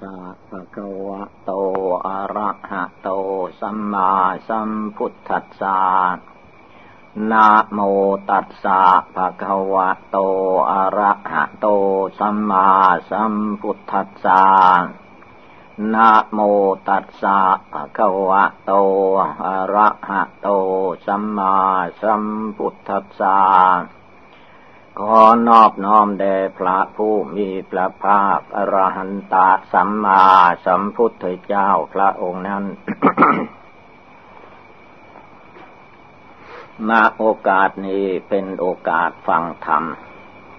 สะภะคะวะโต อะระหะโต สัมมาสัมพุทธัสสะนะโมตัสสะภะคะวะโต อะระหะโต สัมมาสัมพุทธัสสะนะโมตัสสะภะคะวะโต อะระหะโต สัมมาสัมพุทธัสสะ ขอนอบน้อมแด่พระผู้มีพระภาคอรหันตสัมมาสัมพุทธเจ้าพระองค์นั้น มาโอกาสนี้เป็นโอกาสฟังธรรม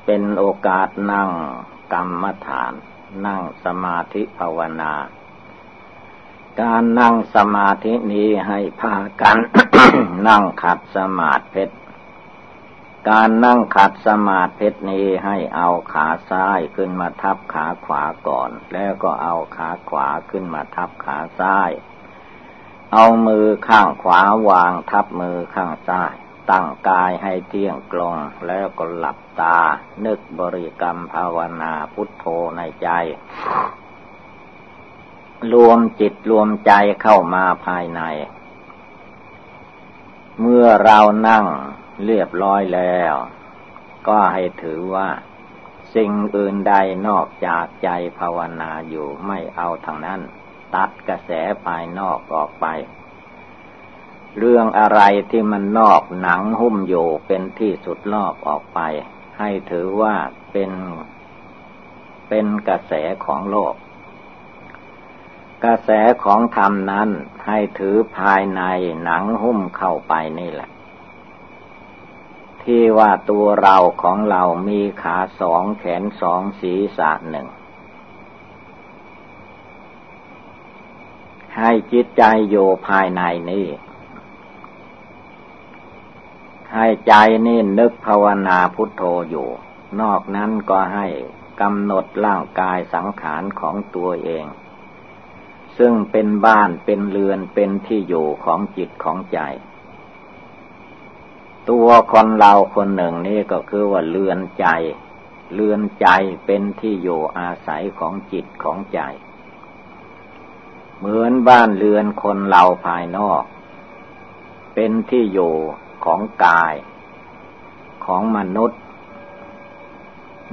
เป็นโอกาสนั่งกรรมฐาน นั่งสมาธิภาวนา การนั่งสมาธินี้ให้พากัน นั่งขัดสมาธิ การนั่งขัดสมาธินี้ให้เอาขาซ้ายขึ้นมาทับขาขวาก่อน แล้วก็เอาขาขวาขึ้นมาทับขาซ้าย เอามือข้างขวาวางทับมือข้างซ้าย ตั้งกายให้เที่ยงตรงแล้วก็หลับตา นึกบริกรรมภาวนาพุทโธในใจ รวมจิตรวมใจเข้ามาภายใน เมื่อเรานั่ง เรียบร้อยแล้ว ก็ให้ถือว่า สิ่งอื่นใดนอกจากใจภาวนาอยู่ไม่เอาทางนั้น ตัดกระแสภายนอกออกไป เรื่องอะไรที่มันนอกหนังหุ้มอยู่เป็นที่สุดรอบออกไป ให้ถือว่าเป็นเป็นกระแสของโลก กระแสของธรรมนั้นให้ถือภายในหนังหุ้มเข้าไปนี่แหละ ที่ว่าตัวเราของเรามีขาสองแขนสองศีรษะหนึ่ง ให้จิตใจอยู่ภายในนี้ ให้ใจนี่นึกภาวนาพุทโธอยู่ นอกนั้นก็ให้กำหนดร่างกายสังขารของตัวเอง ซึ่งเป็นบ้านเป็นเรือนเป็นที่อยู่ของจิตของใจ ตัวคนเราคนหนึ่งนี่ก็คือว่าเลือนใจ เลือนใจเป็นที่อยู่อาศัยของจิตของใจ เหมือนบ้านเรือนคนเราภายนอก เป็นที่อยู่ของกาย ของมนุษย์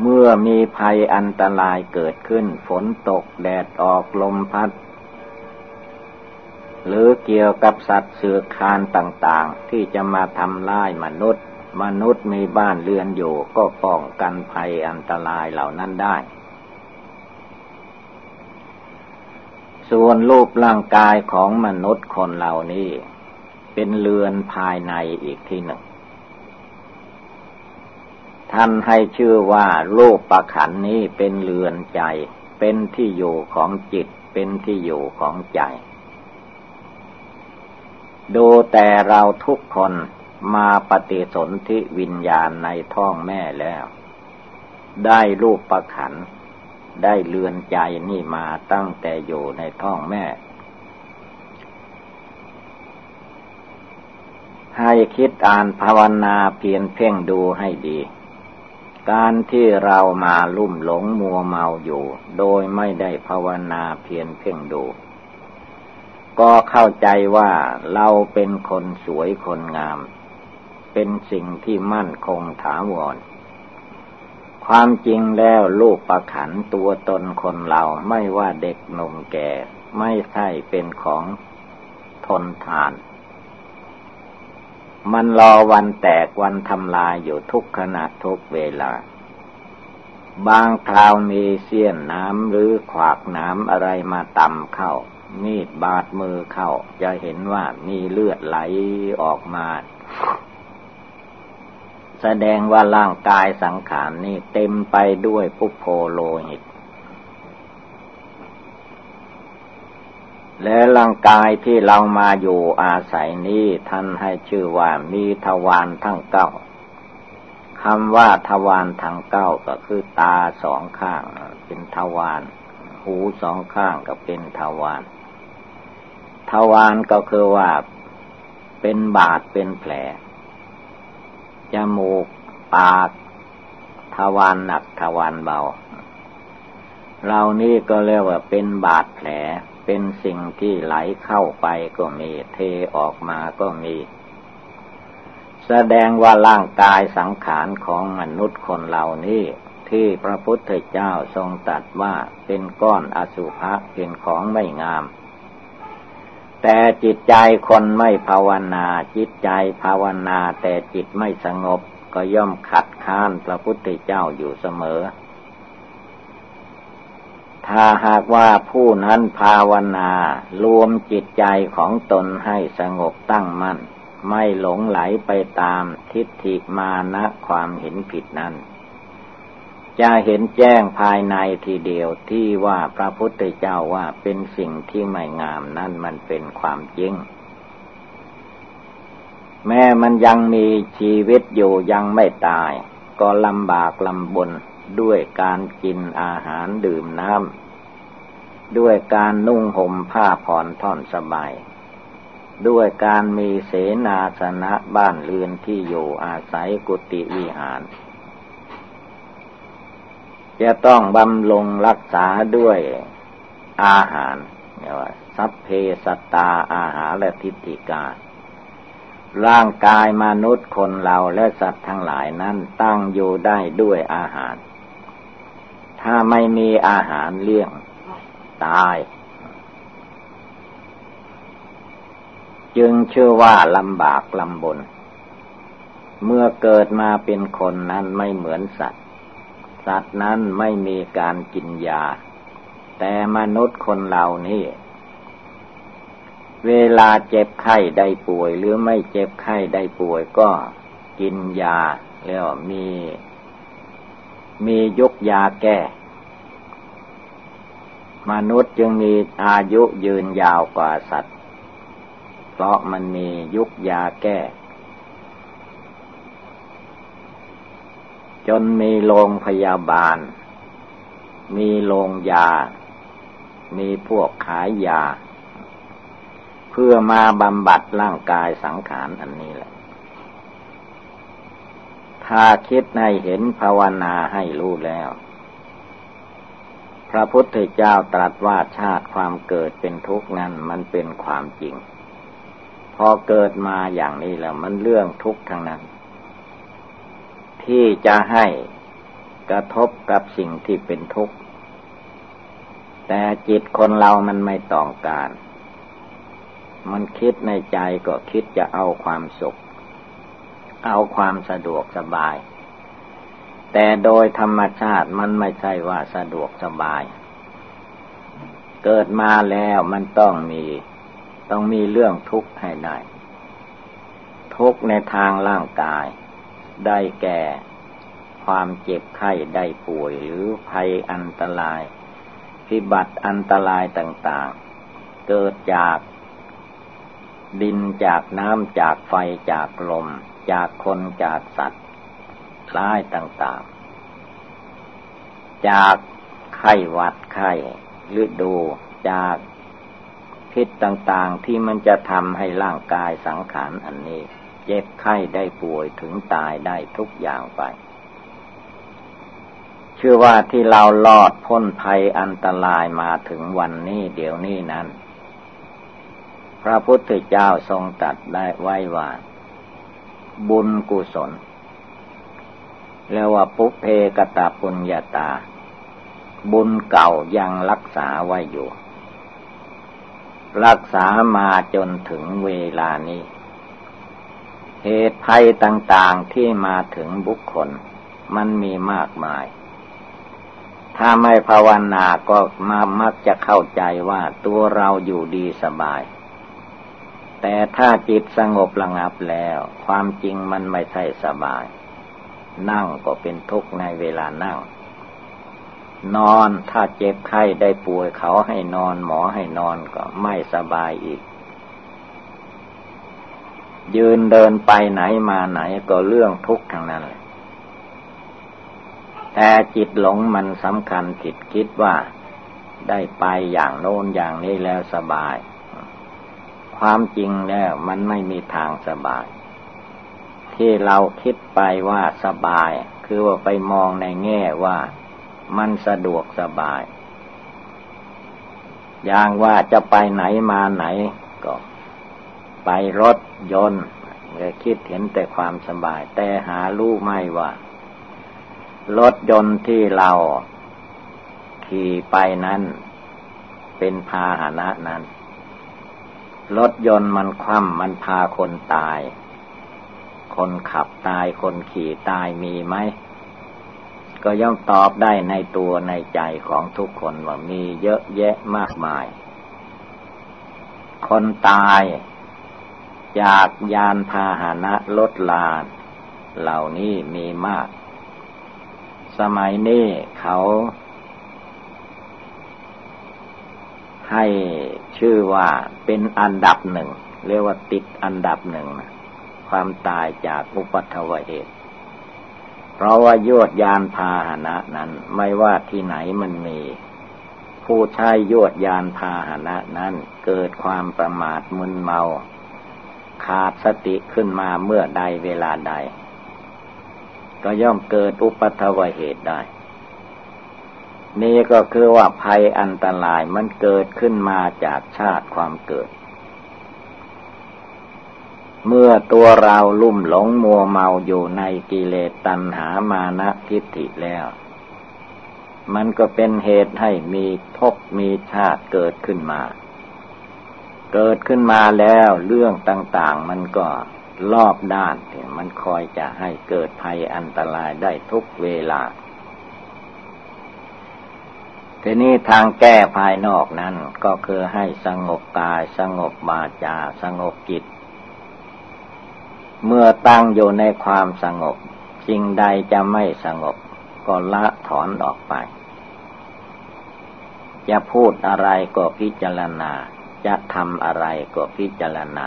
เมื่อมีภัยอันตรายเกิดขึ้นฝนตกแดดออกลมพัด หรือเกี่ยวกับสัตว์เสือคานต่างๆ ที่จะมาทำลายมนุษย์ มนุษย์มีบ้านเรือนอยู่ก็ป้องกันภัยอันตรายเหล่านั้นได้ ส่วนรูปร่างกายของมนุษย์คนเหล่านี้ เป็นเรือนภายในอีกที่หนึ่ง ท่านให้ชื่อว่ารูปประขันนี้เป็นเรือนใจ เป็นที่อยู่ของจิต เป็นที่อยู่ของใจ ดูแต่เราทุกคนมาปฏิสนธิวิญญาณในท้องแม่แล้ว ได้รูปประขัน ได้เลือนใจนี่มาตั้งแต่อยู่ในท้องแม่ ให้คิดอ่านภาวนาเพียนเพ่งดูให้ดี การที่เรามาลุ่มหลงมัวเมาอยู่ โดยไม่ได้ภาวนาเพียนเพ่งดู ก็เข้าใจว่าเราเป็นคนสวยคนงาม เป็นสิ่งที่มั่นคงถาวร ความจริงแล้วลูกประขันตัวตนคนเราไม่ว่าเด็กหนุ่มแก่ ไม่ใช่เป็นของทนทาน มันรอวันแตกวันทำลายอยู่ทุกขณะทุกเวลาบางคราวมีเสี้ยนน้ำหรือขวากน้ำอะไรมาต่ำเข้า มีดบาดมือเข้า จะเห็นว่ามีเลือดไหลออกมา แสดงว่าร่างกายสังขารนี่เต็มไปด้วยปุโพโลหิต และร่างกายที่เรามาอยู่อาศัยนี้ท่านให้ชื่อว่ามีทวารทั้งเก้าคำว่าทวารทั้งเก้าก็คือตาสองข้างเป็นทวารหูสองข้างก็เป็นทวาร ทวารก็คือว่าเป็นบาดเป็นแผล จมูก ปาก ทวารหนักทวารเบา เรานี่ก็เรียกว่าเป็นบาดแผล เป็นสิ่งที่ไหลเข้าไปก็มีเทออกมาก็มี แสดงว่าร่างกายสังขารของมนุษย์คนเหล่านี้ที่พระพุทธเจ้าทรงตรัสว่าเป็นก้อนอสุภะเป็นของไม่งาม แต่จิตใจคนไม่ภาวนา จิตใจภาวนา แต่จิตไม่สงบ ก็ย่อมขัดข้านพระพุทธเจ้าอยู่เสมอ ถ้าหากว่าผู้นั้นภาวนา รวมจิตใจของตนให้สงบตั้งมั่น ไม่หลงไหลไปตามทิฏฐิมานะความเห็นผิดนั้น จะเห็นแจ้งภายในทีเดียวที่ว่าพระพุทธเจ้าว่าเป็นสิ่งที่ไม่งามนั่นมันเป็นความจริง แม้มันยังมีชีวิตอยู่ยังไม่ตาย ก็ลำบากลำบนด้วยการกินอาหารดื่มน้ำด้วยการนุ่งห่มผ้าผ่อนท่อนสบายด้วยการมีเสนาสนะบ้านเรือนที่อยู่อาศัยกุฏิวิหาร จะต้องบำรุงรักษาด้วยอาหารเนี่ยว่าสัพเพสตาอาหารและทิฏฐิกา ร่างกายมนุษย์คนเราและสัตว์ทั้งหลายนั้นตั้งอยู่ได้ด้วยอาหาร ถ้าไม่มีอาหารเลี้ยง ตาย จึงเชื่อว่าลำบากลำบน เมื่อเกิดมาเป็นคนนั้นไม่เหมือนสัตว์ สัตว์นั้นไม่มีการกินยา แต่มนุษย์คนเหล่านี้ เวลาเจ็บไข้ได้ป่วยหรือไม่เจ็บไข้ได้ป่วยก็กินยาแล้วมี มียกยาแก้ มนุษย์จึงมีอายุยืนยาวกว่าสัตว์ เพราะมันมียุกยาแก้ จนมีโรงพยาบาล มีโรงยา มีพวกขายยา เพื่อมาบำบัดร่างกายสังขารอันนี้แหละ ถ้าคิดให้เห็นภาวนาให้รู้แล้ว พระพุทธเจ้าตรัสว่าชาติความเกิดเป็นทุกข์นั้นมันเป็นความจริง พอเกิดมาอย่างนี้แล้วมันเรื่องทุกข์ทั้งนั้น ที่จะให้กระทบกับสิ่งที่เป็นทุกข์ แต่จิตคนเรามันไม่ต้องการ มันคิดในใจก็คิดจะเอาความสุข เอาความสะดวกสบาย แต่โดยธรรมชาติมันไม่ใช่ว่าสะดวกสบาย เกิดมาแล้วมันต้องมี ต้องมีเรื่องทุกข์ให้ได้ ทุกข์ในทางร่างกาย ได้แก่ ความเจ็บไข้ได้ป่วยหรือภัยอันตราย พิบัติอันตรายต่างๆ เกิดจากดินจากน้ำจากไฟจากลม จากคนจากสัตว์ร้ายต่างๆ จากไข้วัดไข้ฤดูจากพิษต่างๆที่มันจะทำให้ร่างกายสังขารอันนี้ เจ็บไข้ได้ป่วยถึงตายได้ทุกอย่างไป เชื่อว่าที่เราลอดพ้นภัยอันตรายมาถึงวันนี้เดี๋ยวนี้นั้น พระพุทธเจ้าทรงตัดได้ไว้ว่า บุญกุศลเรียกว่าปุเพกตาปุญญาตา บุญเก่ายังรักษาไว้อยู่ รักษามาจนถึงเวลานี้ เหตุภัยต่างๆที่มาถึงบุคคล มันมีมากมาย ถ้าไม่ภาวนาก็มามักจะเข้าใจว่าตัวเราอยู่ดีสบาย แต่ถ้าจิตสงบระงับแล้ว ความจริงมันไม่ใช่สบาย นั่งก็เป็นทุกข์ในเวลานั่ง นอนถ้าเจ็บไข้ได้ป่วยเขาให้นอนหมอให้นอนก็ไม่สบายอีก ยืนเดินไปไหนมาไหนก็เรื่องทุกข์ทั้งนั้นเลยแต่จิตหลงมันสำคัญผิดคิดว่าได้ไปอย่างโน้นอย่างนี้แล้วสบาย ความจริงแล้วมันไม่มีทางสบาย ที่เราคิดไปว่าสบาย คือว่าไปมองในแง่ว่ามันสะดวกสบาย อย่างว่าจะไปไหนมาไหนก็ ไปรถยนต์ก็คิดเห็นแต่ความสบาย แต่หารู้ไม่ว่า รถยนต์ที่เราขี่ไปนั้น เป็นพาหนะนั้น รถยนต์มันคว่ำมันพาคนตาย คนขับตายคนขี่ตายมีไหม ก็ย่อมตอบได้ในตัวในใจของทุกคนว่ามีเยอะแยะมากมาย คนตาย จากยานพาหนะลดลาเหล่านี้มีมาก สมัยนี้เขา ให้ชื่อว่าเป็นอันดับหนึ่ง เรียกว่าติดอันดับหนึ่งนะความตายจากอุปัตวเหตุ เพราะว่ายวดยานพาหนะนั้น ไม่ว่าที่ไหนมันมี ผู้ใช้ยวดยานพาหนะนั้น เกิดความประมาทมึนเมา ขาดสติขึ้นมาเมื่อใดเวลาใด ก็ย่อมเกิดอุปัตวเหตุได้ นี่ก็คือว่าภัยอันตรายมันเกิดขึ้นมาจากชาติความเกิด เมื่อตัวเราลุ่มหลงมัวเมาอยู่ในกิเลสตัณหามานะทิฏฐิแล้ว มันก็เป็นเหตุให้มีภพมีชาติเกิดขึ้นมา เกิดขึ้นมาแล้วเรื่องต่างๆ มันก็รอบด้านมันคอยจะให้เกิดภัยอันตรายได้ทุกเวลา ทีนี้ทางแก้ภายนอกนั้นก็คือให้สงบกายสงบบาจาสงบจิต เมื่อตั้งอยู่ในความสงบสิ่งใดจะไม่สงบ ก็ละถอนออกไป จะพูดอะไรก็พิจารณา จะทำอะไรก็พิจารณา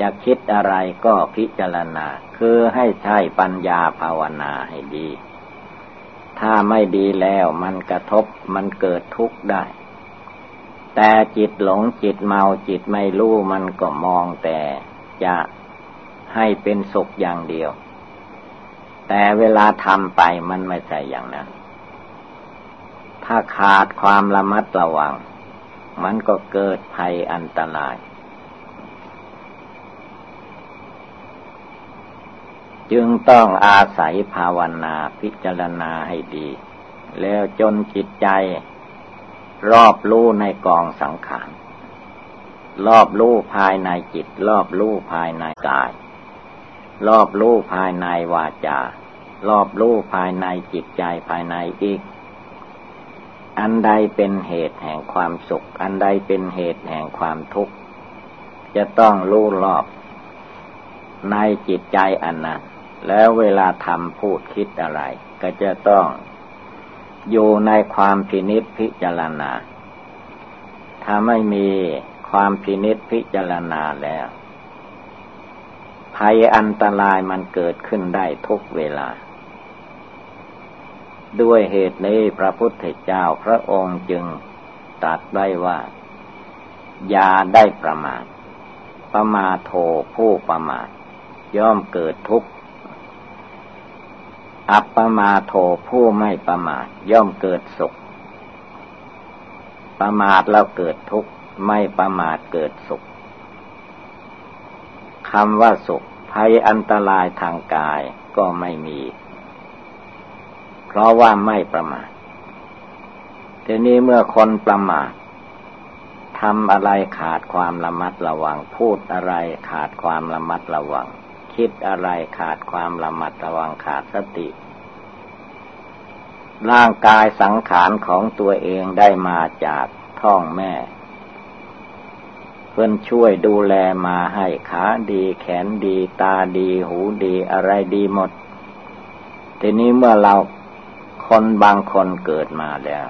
จะคิดอะไรก็พิจารณา คือให้ใช้ปัญญาภาวนาให้ดี ถ้าไม่ดีแล้วมันกระทบมันเกิดทุกข์ได้ แต่จิตหลงจิตเมาจิตไม่รู้มันก็มองแต่จะให้เป็นสุขอย่างเดียว แต่เวลาทำไปมันไม่ใช่อย่างนั้น ถ้าขาดความระมัดระวัง มันก็เกิดภัยอันตราย จึงต้องอาศัยภาวนาพิจารณาให้ดี แล้วจนจิตใจ รอบรู้ในกองสังขารรอบรู้ภายในจิต รอบรู้ภายในกาย รอบรู้ภายในวาจารอบรู้ภายในจิตใจภายในอีก อันใดเป็นเหตุแห่งความสุข อันใดเป็นเหตุแห่งความทุกข์ จะต้องรู้รอบ ในจิตใจอันนั้น แล้วเวลาทำพูดคิดอะไร ก็จะต้องอยู่ในความพินิษพิจารณา ถ้าไม่มีความพินิษพิจารณาแล้ว ภัยอันตรายมันเกิดขึ้นได้ทุกเวลา ด้วยเหตุนี้พระพุทธเจ้าพระองค์จึงตรัสไว้ว่าอย่าได้ประมาท ประมาโทผู้ประมาท ย่อมเกิดทุกข์ อัปปมาโทผู้ไม่ประมาท ย่อมเกิดสุข ประมาทแล้วเกิดทุกข์ ไม่ประมาทเกิดสุขคำว่าสุขภัยอันตรายทางกายก็ไม่มี เพราะว่าไม่ประมาททีนี้เมื่อคนประมาททำอะไรขาดความระมัดระวัง พูดอะไรขาดความระมัดระวัง คิดอะไรขาดความระมัดระวังขาดสติ ร่างกายสังขารของตัวเองได้มาจากท้องแม่ เพื่อนช่วยดูแลมาให้ขาดีแขนดี ตาดี หูดีอะไรดีหมด ทีนี้เมื่อเรา คนบางคนเกิดมาแล้ว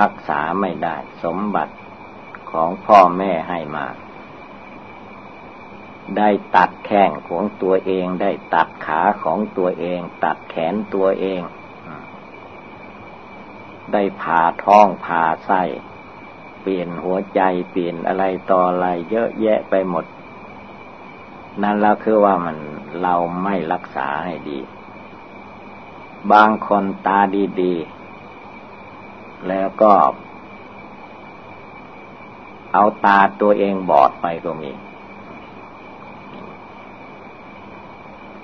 รักษาไม่ได้สมบัติของพ่อแม่ให้มา ได้ตัดแข้งของตัวเองได้ตัดขาของตัวเอง ตัดแขนตัวเอง ได้ผ่าท้องผ่าไส้เปลี่ยนหัวใจเปลี่ยนอะไรต่ออะไรเยอะแยะไปหมด นั่นแล้วคือว่ามันเราไม่รักษาให้ดี บางคนตาดีๆ แล้วก็ เอาตาตัวเองบอดไปก็มี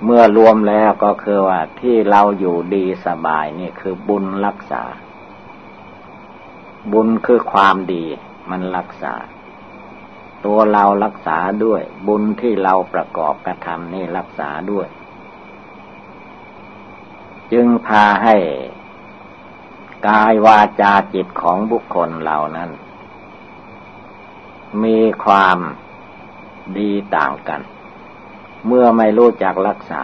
เมื่อรวมแล้วก็คือว่าที่เราอยู่ดีสบายนี่คือบุญรักษา บุญคือความดีมันรักษา ตัวเรารักษาด้วย บุญที่เราประกอบกระทำนี่รักษาด้วย จึงพาให้ กายวาจาจิตของบุคคลเหล่านั้น มีความดีต่างกัน เมื่อไม่รู้จักรักษา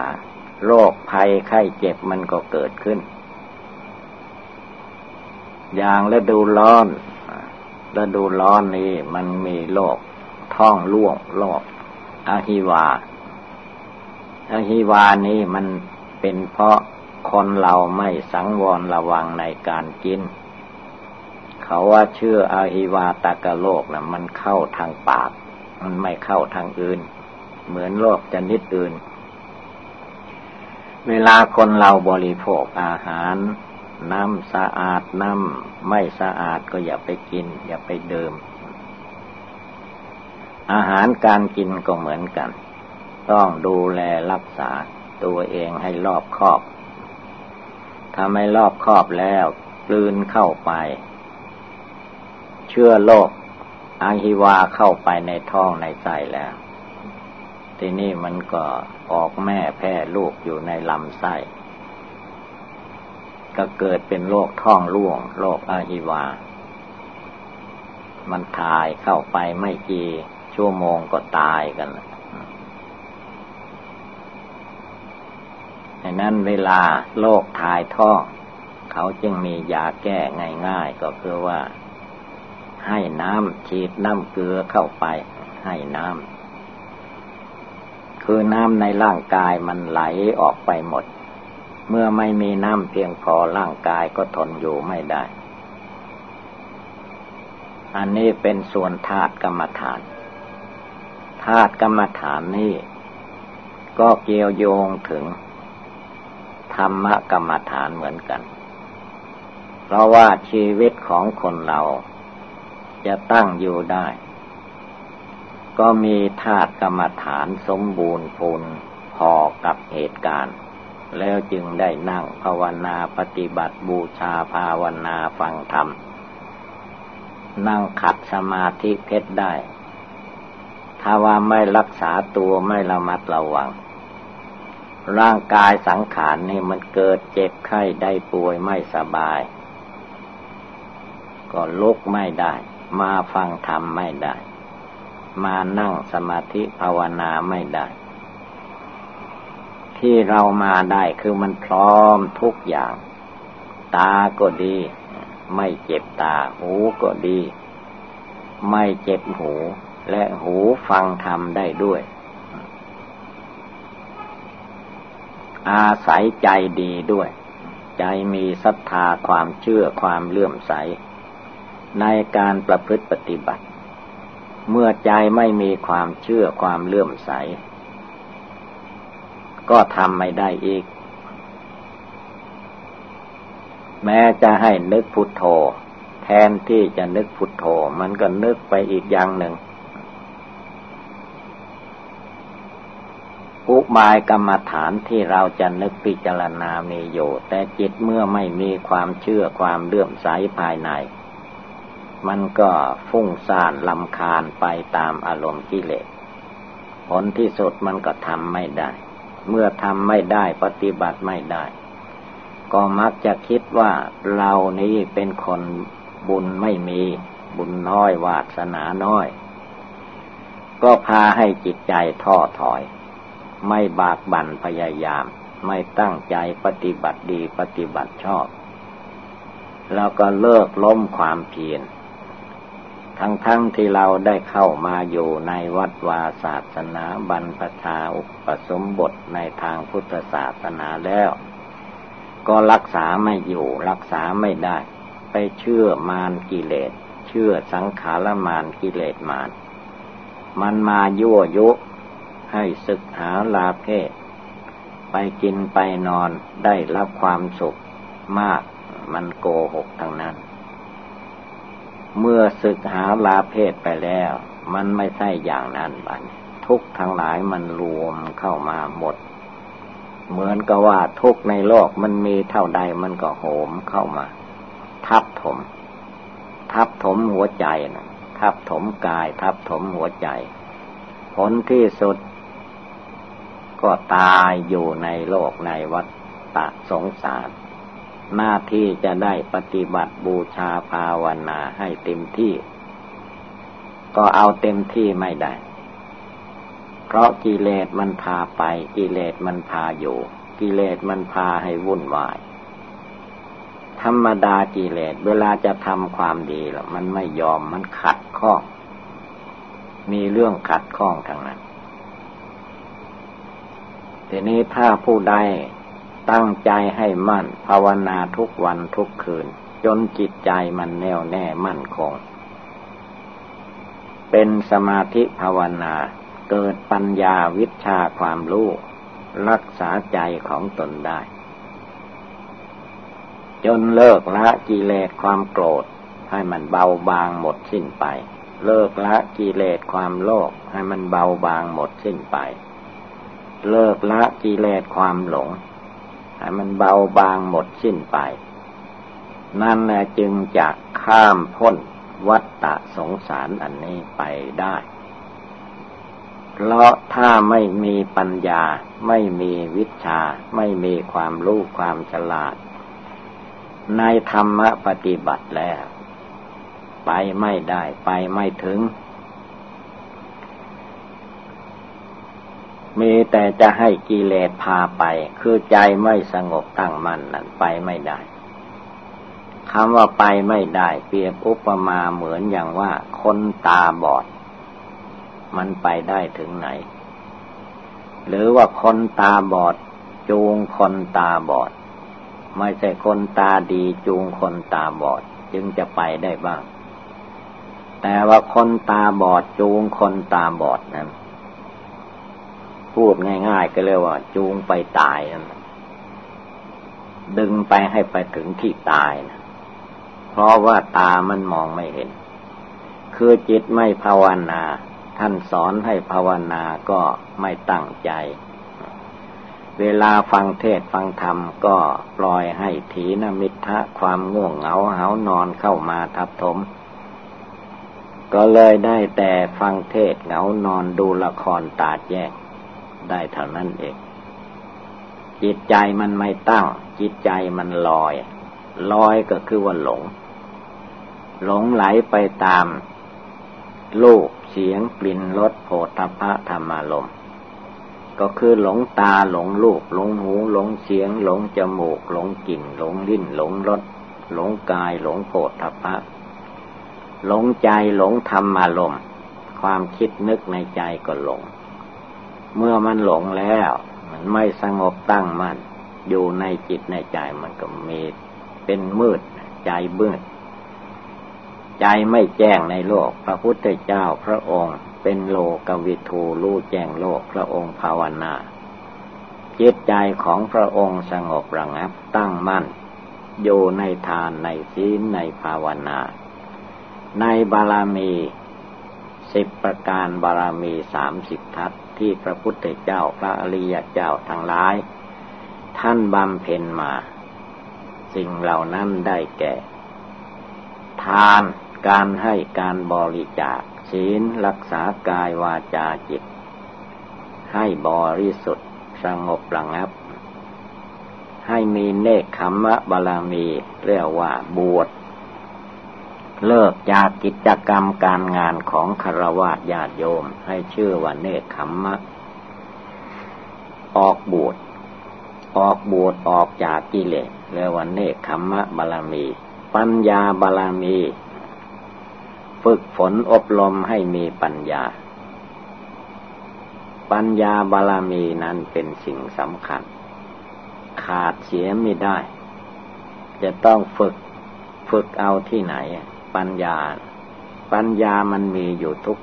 โรคภัยไข้เจ็บมันก็เกิดขึ้น อย่างฤดูร้อนฤดูร้อนนี้มันมีโรคท้องร่วงโรคอาหิวาอาหิวานี้มันเป็นเพราะ คนเราไม่สังวรระวังในการกิน เขาว่าเชื่ออาหิวาตากะโลกนะมันเข้าทางปาก มันไม่เข้าทางอื่น เหมือนโรคจะนิดอื่น เวลาคนเราบริโภคอาหาร น้ำสะอาดน้ำไม่สะอาดก็อย่าไปกิน อย่าไปดื่มอาหารการกินก็เหมือนกัน ต้องดูแลรักษาตัวเองให้รอบคอบ ถ้าไม่รอบครอบแล้วกลืนเข้าไป เชื่อโรคอาหิวาเข้าไปในท้องในไส้แล้ว ทีนี้มันก็ออกแม่แพร่ลูกอยู่ในลำไส้ ก็เกิดเป็นโรคท้องร่วงโรคอาหิวา มันทายเข้าไปไม่กี่ชั่วโมงก็ตายกัน ดังนั้นเวลาโรคทายท่อ เขาจึงมียาแก้ง่าย ๆ ก็คือว่า ให้น้ำฉีดน้ำเกลือเข้าไป ให้น้ำคือน้ำในร่างกายมันไหลออกไปหมด เมื่อไม่มีน้ำเพียงพอร่างกายก็ทนอยู่ไม่ได้ อันนี้เป็นส่วนธาตุกรรมฐานธาตุกรรมฐานนี่ก็เกี่ยวโยงถึง ธรรมกรรมฐานเหมือนกัน เพราะว่าชีวิตของคนเราจะตั้งอยู่ได้ ก็มีธาตุกรรมฐานสมบูรณ์พูนพอกับเหตุการณ์ แล้วจึงได้นั่งภาวนาปฏิบัติบูชาภาวนาฟังธรรม นั่งขัดสมาธิเพชรได้ ถ้าว่าไม่รักษาตัวไม่ระมัดระวัง ร่างกายสังขารนี่มันเกิดเจ็บไข้ได้ป่วยไม่สบาย ก็ลุกไม่ได้ มาฟังธรรมไม่ได้ มานั่งสมาธิภาวนาไม่ได้ ที่เรามาได้คือมันพร้อมทุกอย่าง ตาก็ดี ไม่เจ็บตา หูก็ดี ไม่เจ็บหู และหูฟังธรรมได้ด้วย อาศัยใจดีด้วย ใจมีศรัทธาความเชื่อความเลื่อมใส ในการประพฤติปฏิบัติ เมื่อใจไม่มีความเชื่อความเลื่อมใส ก็ทำไม่ได้อีก แม้จะให้นึกพุทโธ แทนที่จะนึกพุทโธ มันก็นึกไปอีกอย่างหนึ่ง อุบายกรรมฐานที่เราจะนึกพิจารณามีอยู่ แต่จิตเมื่อไม่มีความเชื่อความเลื่อมใสภายใน มันก็ฟุ้งซ่านลำคาญไปตามอารมณ์กิเลสผลที่สุดมันก็ทำไม่ได้ เมื่อทำไม่ได้ปฏิบัติไม่ได้ ก็มักจะคิดว่าเรานี้เป็นคนบุญไม่มีบุญน้อยวาสนาน้อย ก็พาให้จิตใจท้อถอย ไม่บากบั่นพยายาม ไม่ตั้งใจปฏิบัติดีปฏิบัติชอบ แล้วก็เลิกล้มความเพียรทั้งๆทที่เราได้เข้ามาอยู่ในวัดวาศาสนาบรรพชาอุปสมบทในทางพุทธศาสนาแล้ว ก็รักษาไม่อยู่รักษาไม่ได้ ไปเชื่อมารกิเลส เชื่อสังขารมารกิเลสมารมันมายั่วยุ ให้ศึกหาลาเพศ ไปกินไปนอนได้รับความสุขมากมันโกหกทั้งนั้น เมื่อศึกหาลาเพศไปแล้ว มันไม่ใช่อย่างนั้นบันทุกทั้งหลายมันรวมเข้ามาหมด เหมือนกับว่าทุกในโลกมันมีเท่าใดมันก็โหมเข้ามา ทับถม ทับถมหัวใจนะทับถมกาย ทับถมหัวใจ ผลที่สุด ก็ตายอยู่ในโลกในวัฏฏะสงสาร หน้าที่จะได้ปฏิบัติบูชาภาวนาให้เต็มที่ ก็เอาเต็มที่ไม่ได้ เพราะกิเลสมันพาไป กิเลสมันพาอยู่ กิเลสมันพาให้วุ่นวาย ธรรมดากิเลสเวลาจะทำความดีแล้วมันไม่ยอมมันขัดข้องมีเรื่องขัดข้องทางนั้น ทีนี้ถ้าผู้ใดตั้งใจให้มั่น ภาวนาทุกวันทุกคืน จนจิตใจมันแน่วแน่มั่นคง เป็นสมาธิภาวนาเกิดปัญญาวิชาความรู้ รักษาใจของตนได้ จนเลิกละกิเลสความโกรธ ให้มันเบาบางหมดสิ้นไป เลิกละกิเลสความโลภให้มันเบาบางหมดสิ้นไป เลิกละกิเลสความหลงให้มันเบาบางหมดสิ้นไป นั่นแหละจึงจะข้ามพ้นวัฏฏะสงสารอันนี้ไปได้ เพราะถ้าไม่มีปัญญา ไม่มีวิชา ไม่มีความรู้ความฉลาด ในธรรมปฏิบัติแล้ว ไปไม่ได้ไปไม่ถึง มีแต่จะให้กิเลสพาไป คือใจไม่สงบตั้งมั่นนั่นไปไม่ได้คำว่าไปไม่ได้เปรียบอุปมาเหมือนอย่างว่าคนตาบอด มันไปได้ถึงไหน หรือว่าคนตาบอด จูงคนตาบอด ไม่ใช่คนตาดีจูงคนตาบอด จึงจะไปได้บ้าง แต่ว่าคนตาบอดจูงคนตาบอดนั้น พูดง่าย ๆ ก็เรียกว่า จูงไปตายนะดึงไปให้ไปถึงที่ตายนะเพราะว่าตามันมองไม่เห็น คือจิตไม่ภาวนา ท่านสอนให้ภาวนาก็ไม่ตั้งใจ เวลาฟังเทศฟังธรรมก็ปล่อยให้ถีนมิทะความง่วงเหงาเหานอนเข้ามาทับถม ก็เลยได้แต่ฟังเทศเหงานอนดูละครตาแยก ได้เท่านั้นเอง จิตใจมันไม่ตั้ง จิตใจมันลอย ลอยก็คือว่าหลง หลงไหลไปตามลูกเสียงกลิ่นรสโผฏฐะธรรมารมก็คือหลงตาหลงลูกหลงหูหลงเสียง หลงจมูก หลงกลิ่น หลงลิ้น หลงรสหลงกาย หลงโผฏฐะหลงใจหลงธรรมารมความคิดนึกในใจก็หลง เมื่อมันหลงแล้ว มันไม่สงบตั้งมัน่นอยู่ในจิตในใจมันก็มีเป็นมืดใจเบื้อใจไม่แจ้งในโลก พระพุทธเจ้าพระองค์ เป็นโลกวิทูรู้แจ้งโลกพระองค์ภาวนาจิตใจของพระองค์สงบระงับตั้งมั่น อยู่ในทานในศีลในภาวนา ในบารมีสิบประการบารมีสามสิบทัศ ที่พระพุทธเจ้าพระอริยเจ้าทั้งหลาย ท่านบำเพ็ญมา สิ่งเหล่านั้นได้แก่ ทานการให้การบริจาคศีลรักษากายวาจาจิต ให้บริสุทธิ์สงบระงับ ให้มีเนคขมมะบาลามีเรียกว่าบวช เลิกจากกิจกรรมการงานของคารวะญาติโยมให้ชื่อว่าเนคขมมะ ออกบวชออกบวชออกจากกิเลสเรียกว่าเนคขมมะบาลามี ปัญญาบาลามี ฝึกฝนอบรมให้มีปัญญา ปัญญาบาลามีนั้นเป็นสิ่งสำคัญ ขาดเสียไม่ได้ จะต้องฝึกฝึกเอาที่ไหน ปัญญา ปัญญามันมีอยู่ทุก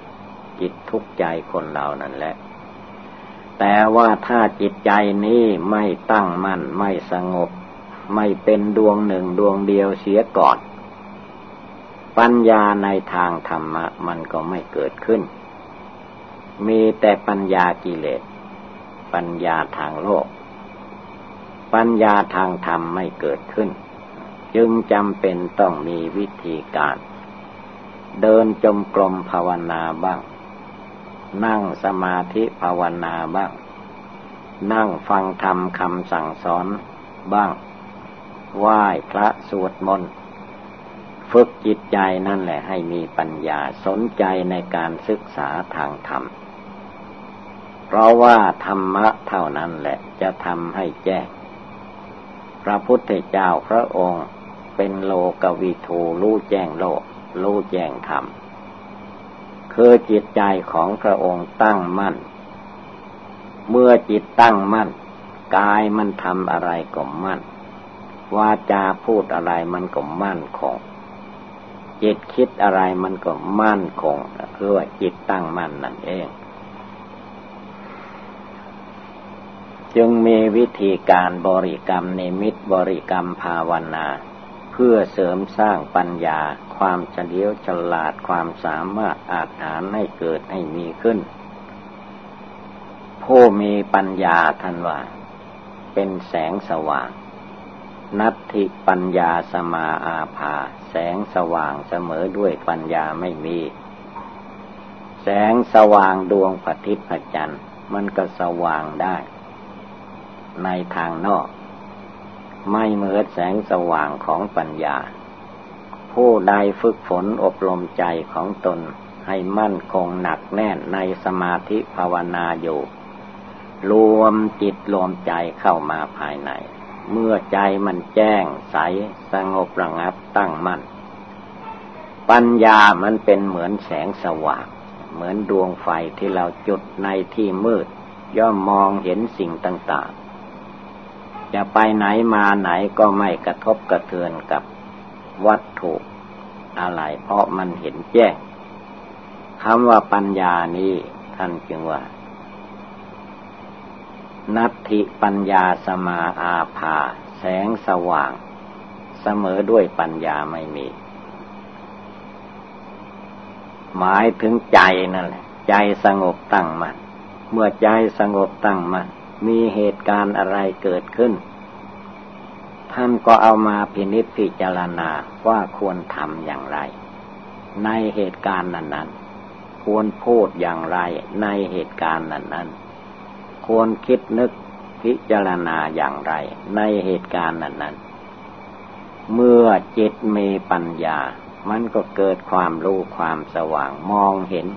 จิตทุกใจคนเรานั่นแหละ แต่ว่าถ้าจิตใจนี้ไม่ตั้งมั่นไม่สงบ ไม่เป็นดวงหนึ่งดวงเดียวเสียก่อน ปัญญาในทางธรรมะมันก็ไม่เกิดขึ้น มีแต่ปัญญากิเลส ปัญญาทางโลก ปัญญาทางธรรมไม่เกิดขึ้น จึงจำเป็นต้องมีวิธีการ เดินจมกรมภาวนาบ้าง นั่งสมาธิภาวนาบ้าง นั่งฟังธรรมคำสั่งสอนบ้าง ไหว้พระสวดมนต์ฝึกจิตใจนั่นแหละให้มีปัญญาสนใจในการศึกษาทางธรรม เพราะว่าธรรมะเท่านั้นแหละจะทำให้แจ้ง พระพุทธเจ้าพระองค์ เป็นโลกวิทูรู้แจ้งโลก รู้แจ้งธรรม คือจิตใจของพระองค์ตั้งมั่น เมื่อจิตตั้งมั่น กายมันทำอะไรก็มั่น วาจาพูดอะไรมันก็มั่นคง จิตคิดอะไรมันก็มั่นคงคือว่าจิตตั้งมั่นนั่นเองจึงมีวิธีการบริกรรมในมิตบริกรรมภาวนา เพื่อเสริมสร้างปัญญา ความเฉลียวฉลาดความสามารถอาจหารให้เกิดให้มีขึ้น ผู้มีปัญญาทันว่า เป็นแสงสว่าง นัตถิปัญญาสมาอาภา แสงสว่างเสมอด้วยปัญญาไม่มี แสงสว่างดวงปฏิพจันทร์มันก็สว่างได้ ในทางนอก ไม่เหมือนแสงสว่างของปัญญา ผู้ใดฝึกฝนอบรมใจของตนให้มั่นคงหนักแน่นในสมาธิภาวนาอยู่ รวมจิตรวมใจเข้ามาภายใน เมื่อใจมันแจ้งใสสงบระงับตั้งมั่น ปัญญามันเป็นเหมือนแสงสว่าง เหมือนดวงไฟที่เราจุดในที่มืด ย่อมมองเห็นสิ่งต่างๆ จะไปไหนมาไหนก็ไม่กระทบกระเทือนกับวัตถุอะไร เพราะมันเห็นแจ้งคำว่าปัญญานี้ท่านจึงว่า นัตถิปัญญาสมาอาภา แสงสว่าง เสมอด้วยปัญญาไม่มี หมายถึงใจนั่นแหละ ใจสงบตั้งมัน่นเมื่อใจสงบตั้งมัน่น มีเหตุการณ์อะไรเกิดขึ้น ท่านก็เอามาพินิจพิจารณาว่าควรทำอย่างไร ในเหตุการณ์นั้นๆ ควรพูดอย่างไรในเหตุการณ์นั้นๆ ควรคิดนึกพิจารณาอย่างไร ในเหตุการณ์นั้นๆ เมื่อจิตมีปัญญา มันก็เกิดความรู้ความสว่างมองเห็น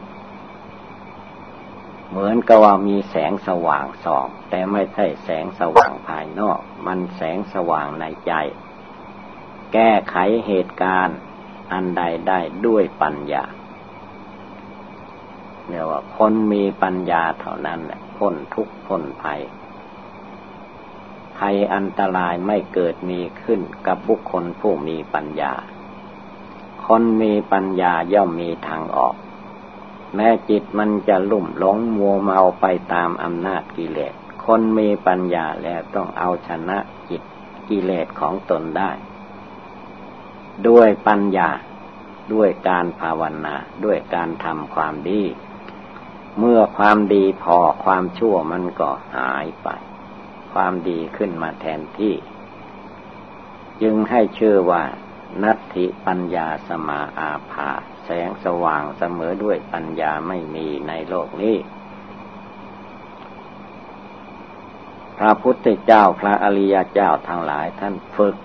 เหมือนกับว่ามีแสงสว่างส่อง แต่ไม่ใช่แสงสว่างภายนอก มันแสงสว่างในใจ แก้ไขเหตุการณ์อันใดได้ด้วยปัญญาเรียกว่าคนมีปัญญาเท่านั้นแหละพ้นทุกข์พ้นภัยภัยอันตรายไม่เกิดมีขึ้นกับบุคคลผู้มีปัญญา คนมีปัญญาย่อมมีทางออก แม้จิตมันจะลุ่มหลงมัวเมาไปตามอำนาจกิเลส คนมีปัญญาแล้วต้องเอาชนะจิตกิเลสของตนได้ ด้วยปัญญาด้วยการภาวนา ด้วยการทำความดี เมื่อความดีพอความชั่วมันก็หายไป ความดีขึ้นมาแทนที่ จึงให้ชื่อว่า นัตถิปัญญาสมาอาภา แสงสว่างเสมอด้วยปัญญาไม่มีในโลกนี้ พระพุทธเจ้าพระอริยเจ้าทั้งหลายท่านฝึก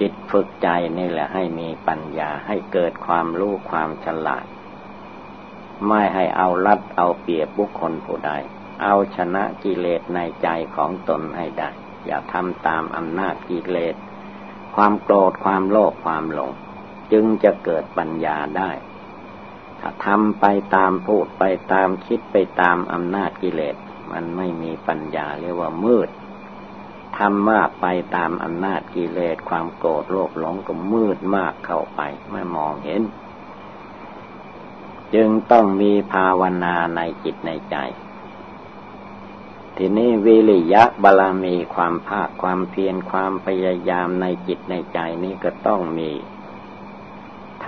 จิตฝึกใจนี่แหละให้มีปัญญาให้เกิดความรู้ความฉลาด ไม่ให้เอารัดเอาเปรียบบุคคลผู้ใด เอาชนะกิเลสในใจของตนให้ได้ อย่าทำตามอำนาจกิเลส ความโกรธความโลภความหลง จึงจะเกิดปัญญาได้ ทำไปตามพูดไปตามคิดไปตามอำนาจกิเลส มันไม่มีปัญญาเรียกว่ามืดทำมากไปตามอำนาจกิเลสความโกรธโลภหลงก็มืดมากเข้าไปไม่มองเห็น จึงต้องมีภาวนาในจิตในใจ ทีนี้วิริยะบาลามีความภาคความเพียรความพยายามในจิตในใจนี้ก็ต้องมี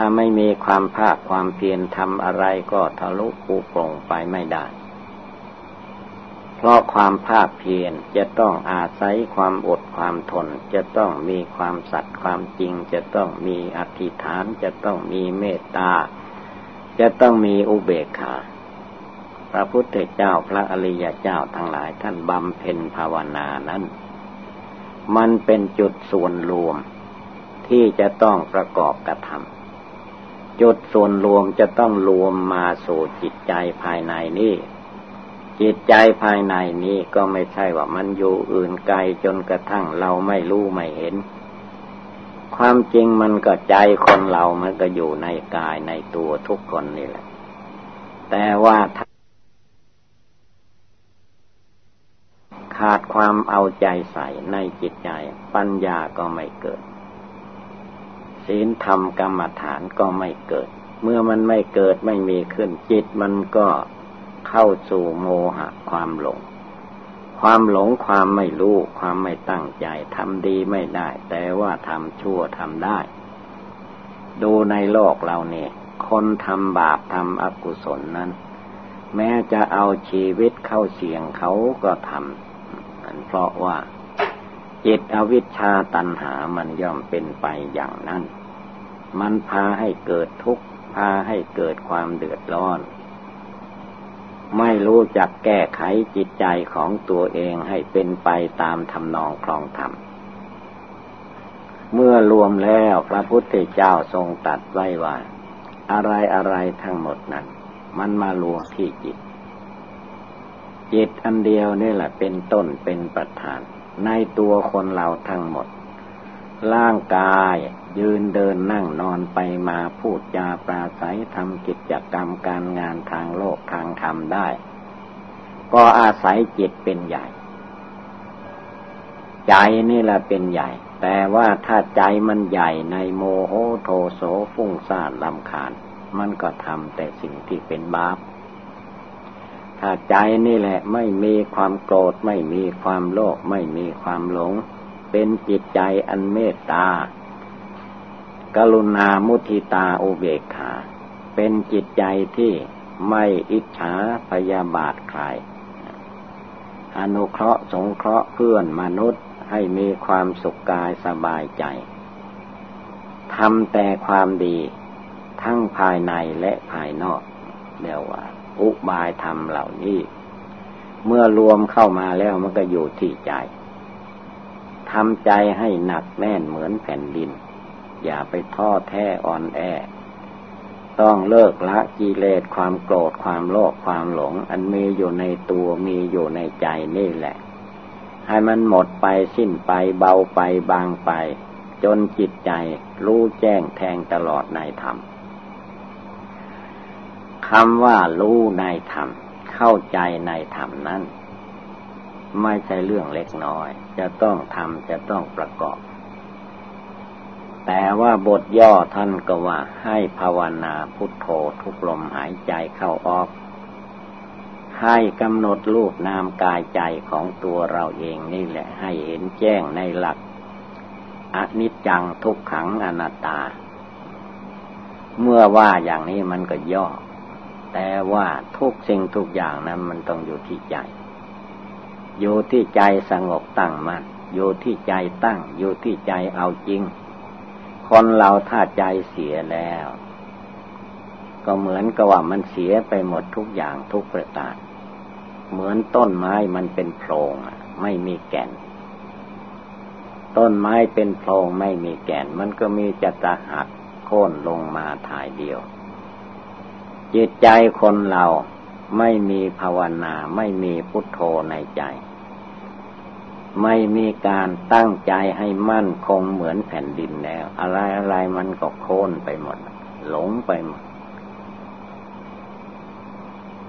ถ้าไม่มีความภาคความเพียรทำอะไรก็ทะลุปูโปร่งไปไม่ได้ เพราะความภาคเพียรจะต้องอาศัยความอดความทน จะต้องมีความสัตย์ความจริง จะต้องมีอธิษฐาน จะต้องมีเมตตา จะต้องมีอุเบกขา พระพุทธเจ้าพระอริยเจ้าทั้งหลายท่านบำเพ็ญภาวนานั้น มันเป็นจุดส่วนรวมที่จะต้องประกอบกระทำ จุดส่วนรวมจะต้องรวมมาสู่จิตใจภายในนี้ จิตใจภายในนี้ก็ไม่ใช่ว่ามันอยู่อื่นไกลจนกระทั่งเราไม่รู้ไม่เห็น ความจริงมันก็ใจคนเรามันก็อยู่ในกายในตัวทุกคนนี่แหละ แต่ว่าขาดความเอาใจใส่ในจิตใจ ปัญญาก็ไม่เกิด ศีลธรรมกรรมฐานก็ไม่เกิด เมื่อมันไม่เกิดไม่มีขึ้นจิตมันก็เข้าสู่โมหะความหลง ความหลงความไม่รู้ ความไม่ตั้งใจทำดีไม่ได้ แต่ว่าทำชั่วทำได้ ดูในโลกเราเนี่ยคนทำบาปทำอกุศลนั้น แม้จะเอาชีวิตเข้าเสี่ยงเขาก็ทำเพราะว่าจิตอวิชชาตันหามันย่อมเป็นไปอย่างนั้น มันพาให้เกิดทุกข์ พาให้เกิดความเดือดร้อน ไม่รู้จักแก้ไขจิตใจของตัวเองให้เป็นไปตามทำนองคลองธรรม เมื่อรวมแล้วพระพุทธเจ้าทรงตัดไว้ว่า อะไรอะไรทั้งหมดนั้น มันมารวมที่จิต จิตอันเดียวนี่แหละเป็นต้นเป็นประธาน ในตัวคนเราทั้งหมด ร่างกาย ยืนเดินนั่งนอนไปมาพูดจาปราศัยทำกิจกรรมการงานทางโลกทางธรรมได้ ก็อาศัยจิตเป็นใหญ่ ใจนี่แหละเป็นใหญ่ แต่ว่าถ้าใจมันใหญ่ในโมโหโทโสฟุ้งซ่านลำคาญ มันก็ทำแต่สิ่งที่เป็นบาปถ้าใจนี่แหละไม่มีความโกรธไม่มีความโลภไม่มีความหลง เป็นจิตใจอันเมตตา กรุณามุทิตาอุเบกขา เป็นจิตใจที่ไม่อิจฉาพยาบาทใคร อนุเคราะห์สงเคราะห์เพื่อนมนุษย์ให้มีความสุขกายสบายใจ ทำแต่ความดีทั้งภายในและภายนอกเรียกว่า อุบายธรรมเหล่านี้ เมื่อรวมเข้ามาแล้วมันก็อยู่ที่ใจทำใจให้หนักแน่นเหมือนแผ่นดิน อย่าไปท้อแท้อ่อนแอ ต้องเลิกละกิเลสความโกรธความโลภความหลง อันมีอยู่ในตัวมีอยู่ในใจนี่แหละ ให้มันหมดไปสิ้นไปเบาไปบางไป จนจิตใจรู้แจ้งแทงตลอดในธรรมคำว่ารู้ในธรรม เข้าใจในธรรมนั้น ไม่ใช่เรื่องเล็กน้อย จะต้องทำจะต้องประกอบ แต่ว่าบทย่อท่านก็ว่าให้ภาวนาพุทโธทุกลมหายใจเข้าออกให้กำหนดรูปนามกายใจของตัวเราเองนี่แหละ ให้เห็นแจ้งในหลักอนิจจังทุกขังอนัตตา เมื่อว่าอย่างนี้มันก็ย่อ แต่ว่าทุกสิ่งทุกอย่างนั้นมันต้องอยู่ที่ใจ อยู่ที่ใจสงบตั้งมัน่นอยู่ที่ใจตั้ง อยู่ที่ใจเอาจริง คนเราถ้าใจเสียแล้ว ก็เหมือนกับว่ามันเสียไปหมดทุกอย่างทุกประการเหมือนต้นไม้มันเป็นโพรงไม่มีแก่น ต้นไม้เป็นโพรงไม่มีแก่น มันก็มีจะตะหักโค่นลงมาถ่ายเดียว จิตใจคนเราไม่มีภาวนาไม่มีพุทโธในใจ ไม่มีการตั้งใจให้มั่นคงเหมือนแผ่นดินแล้ว อะไรอะไรมันก็โค่นไปหมด หลงไปหมด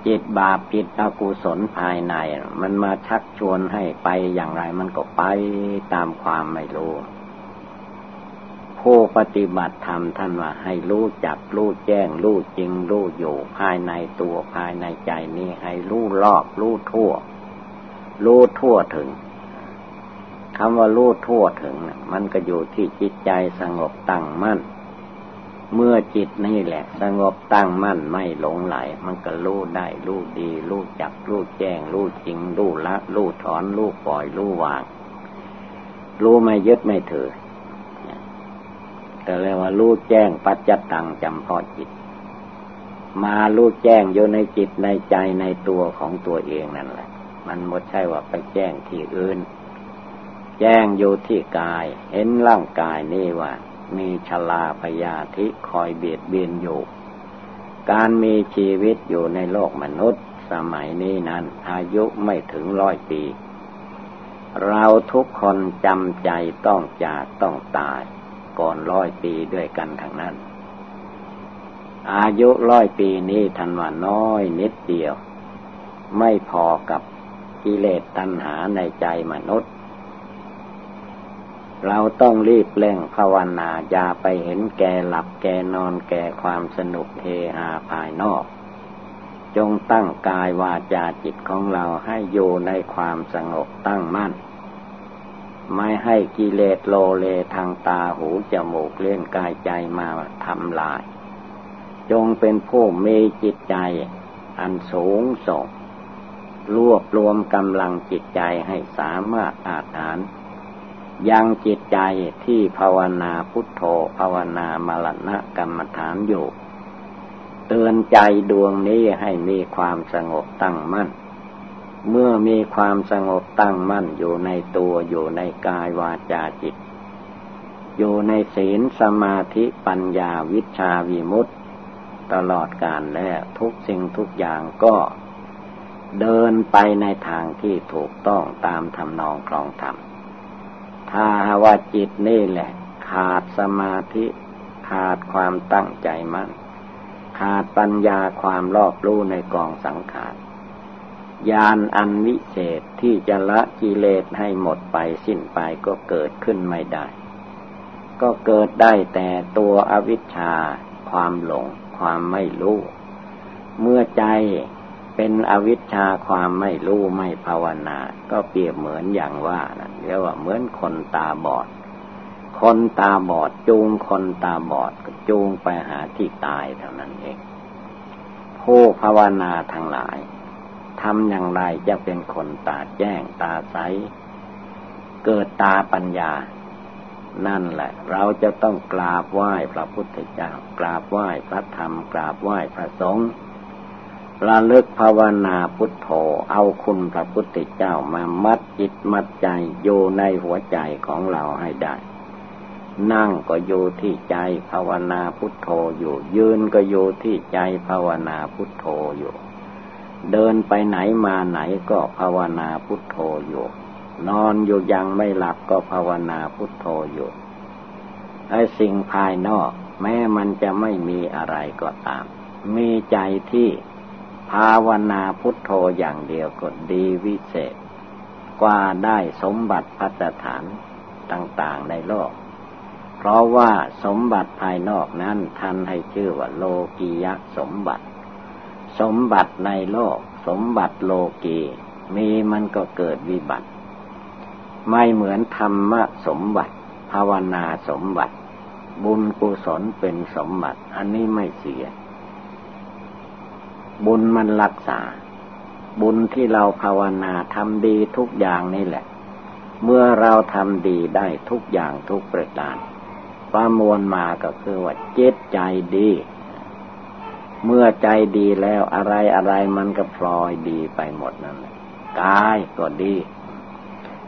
จิตบาปจิตอกุศลภายใน มันมาชักชวนให้ไปอย่างไรมันก็ไปตามความไม่รู้ผู้ปฏิบัติธรรมท่านว่าให้รู้จักรู้แจ้งรู้จริงรู้อยู่ภายในตัวภายในใจนี้ให้รู้รอบรู้ทั่ว รู้ทั่วถึง คำว่ารู้ทั่วถึงมันก็อยู่ที่จิตใจสงบตั้งมั่น เมื่อจิตนี่แหละ สงบตั้งมั่นไม่หลงไหล มันก็รู้ได้รู้ดีรู้จักรู้แจ้งรู้จริงรู้ละรู้ถอนรู้ปล่อยรู้วาง รู้ไม่ยึดไม่ถือแต่เรียกว่ารู้แจ้งปัจจตังจำพอจิต มารู้แจ้งอยู่ในจิตในใจในตัวของตัวเองนั่นแหละ มันไม่ใช่ว่าไปแจ้งที่อื่น แจ้งอยู่ที่กาย เห็นร่างกายนี่ว่า มีชลาพยาธิคอยเบียดเบียนอยู่ การมีชีวิตอยู่ในโลกมนุษย์ สมัยนี้นั้น อายุไม่ถึงร้อยปี เราทุกคนจำใจต้องจากต้องตาย ก่อนร้อยปีด้วยกันทั้งนั้น อายุร้อยปีนี้ทันว่าน้อยนิดเดียว ไม่พอกับกิเลสตัณหาในใจมนุษย์ เราต้องรีบเร่งภาวนาอย่าไปเห็นแก่หลับแก่นอนแก่ความสนุกเฮฮาภายนอก จงตั้งกายวาจาจิตของเราให้อยู่ในความสงบตั้งมั่น ไม่ให้กิเลสโลเลทางตาหูจมูกเล่นกายใจมาทำลาย จงเป็นผู้มีจิตใจอันสูงส่งรวบรวมกำลังจิตใจให้สามารถอาถาน ยังจิตใจที่ภาวนาพุทโธภาวนามรณะกรรมฐานอยู่ เตือนใจดวงนี้ให้มีความสงบตั้งมั่น เมื่อมีความสงบตั้งมั่นอยู่ในตัวอยู่ในกายวาจาจิต อยู่ในศีลสมาธิปัญญาวิชาวิมุตตตลอดกาลแล้วทุกสิ่งทุกอย่างก็เดินไปในทางที่ถูกต้องตามทำนองครองธรรม ถ้าว่าจิตนี่แหละ ขาดสมาธิ ขาดความตั้งใจมั่น ขาดปัญญาความรอบรู้ในกองสังขารญาณอันวิเศษที่จะละกิเลสให้หมดไปสิ้นไปก็เกิดขึ้นไม่ได้ ก็เกิดได้แต่ตัวอวิชชา ความหลง ความไม่รู้ เมื่อใจ เป็นอวิชชาความไม่รู้ไม่ภาวนา ก็เปรียบเหมือนอย่างว่านะเรียกว่าเหมือนคนตาบอด คนตาบอดจูงคนตาบอดจูงไปหาที่ตายเท่านั้นเอง ผู้ภาวนาทั้งหลายทำอย่างไรจะเป็นคนตาแจ้งตาใส เกิดตาปัญญา นั่นแหละ เราจะต้องกราบไหว้พระพุทธเจ้ากราบไหว้พระธรรม กราบไหว้พระสงฆ์ ระลึกภาวนาพุทโธเอาคุณพระพุทธเจ้ามามัดจิตมัดใจอยู่ในหัวใจของเราให้ได้ นั่งก็อยู่ที่ใจภาวนาพุทโธอยู่ ยืนก็อยู่ที่ใจภาวนาพุทโธอยู่ เดินไปไหนมาไหนก็ภาวนาพุทโธอยู่ นอนอยู่ยังไม่หลับก็ภาวนาพุทโธอยู่ไอ้สิ่งภายนอก แม้มันจะไม่มีอะไรก็ตาม มีใจที่ ภาวนาพุทโธอย่างเดียวก็ดีวิเศษ กว่าได้สมบัติพัฒฐานต่าง ๆในโลก เพราะว่าสมบัติภายนอกนั้นท่านให้ชื่อว่าโลกียะสมบัติ สมบัติในโลก สมบัติโลกีมีมันก็เกิดวิบัติ ไม่เหมือนธรรมะสมบัติ ภาวนาสมบัติ บุญกุศลเป็นสมบัติ อันนี้ไม่เสีย บุญมันรักษา บุญที่เราภาวนาทำดีทุกอย่างนี่แหละ เมื่อเราทำดีได้ทุกอย่างทุกประการประมวลมาก็คือว่าเจตใจดี เมื่อใจดีแล้วอะไรอะไรมันก็พลอยดีไปหมดนั่นแหละกายก็ดี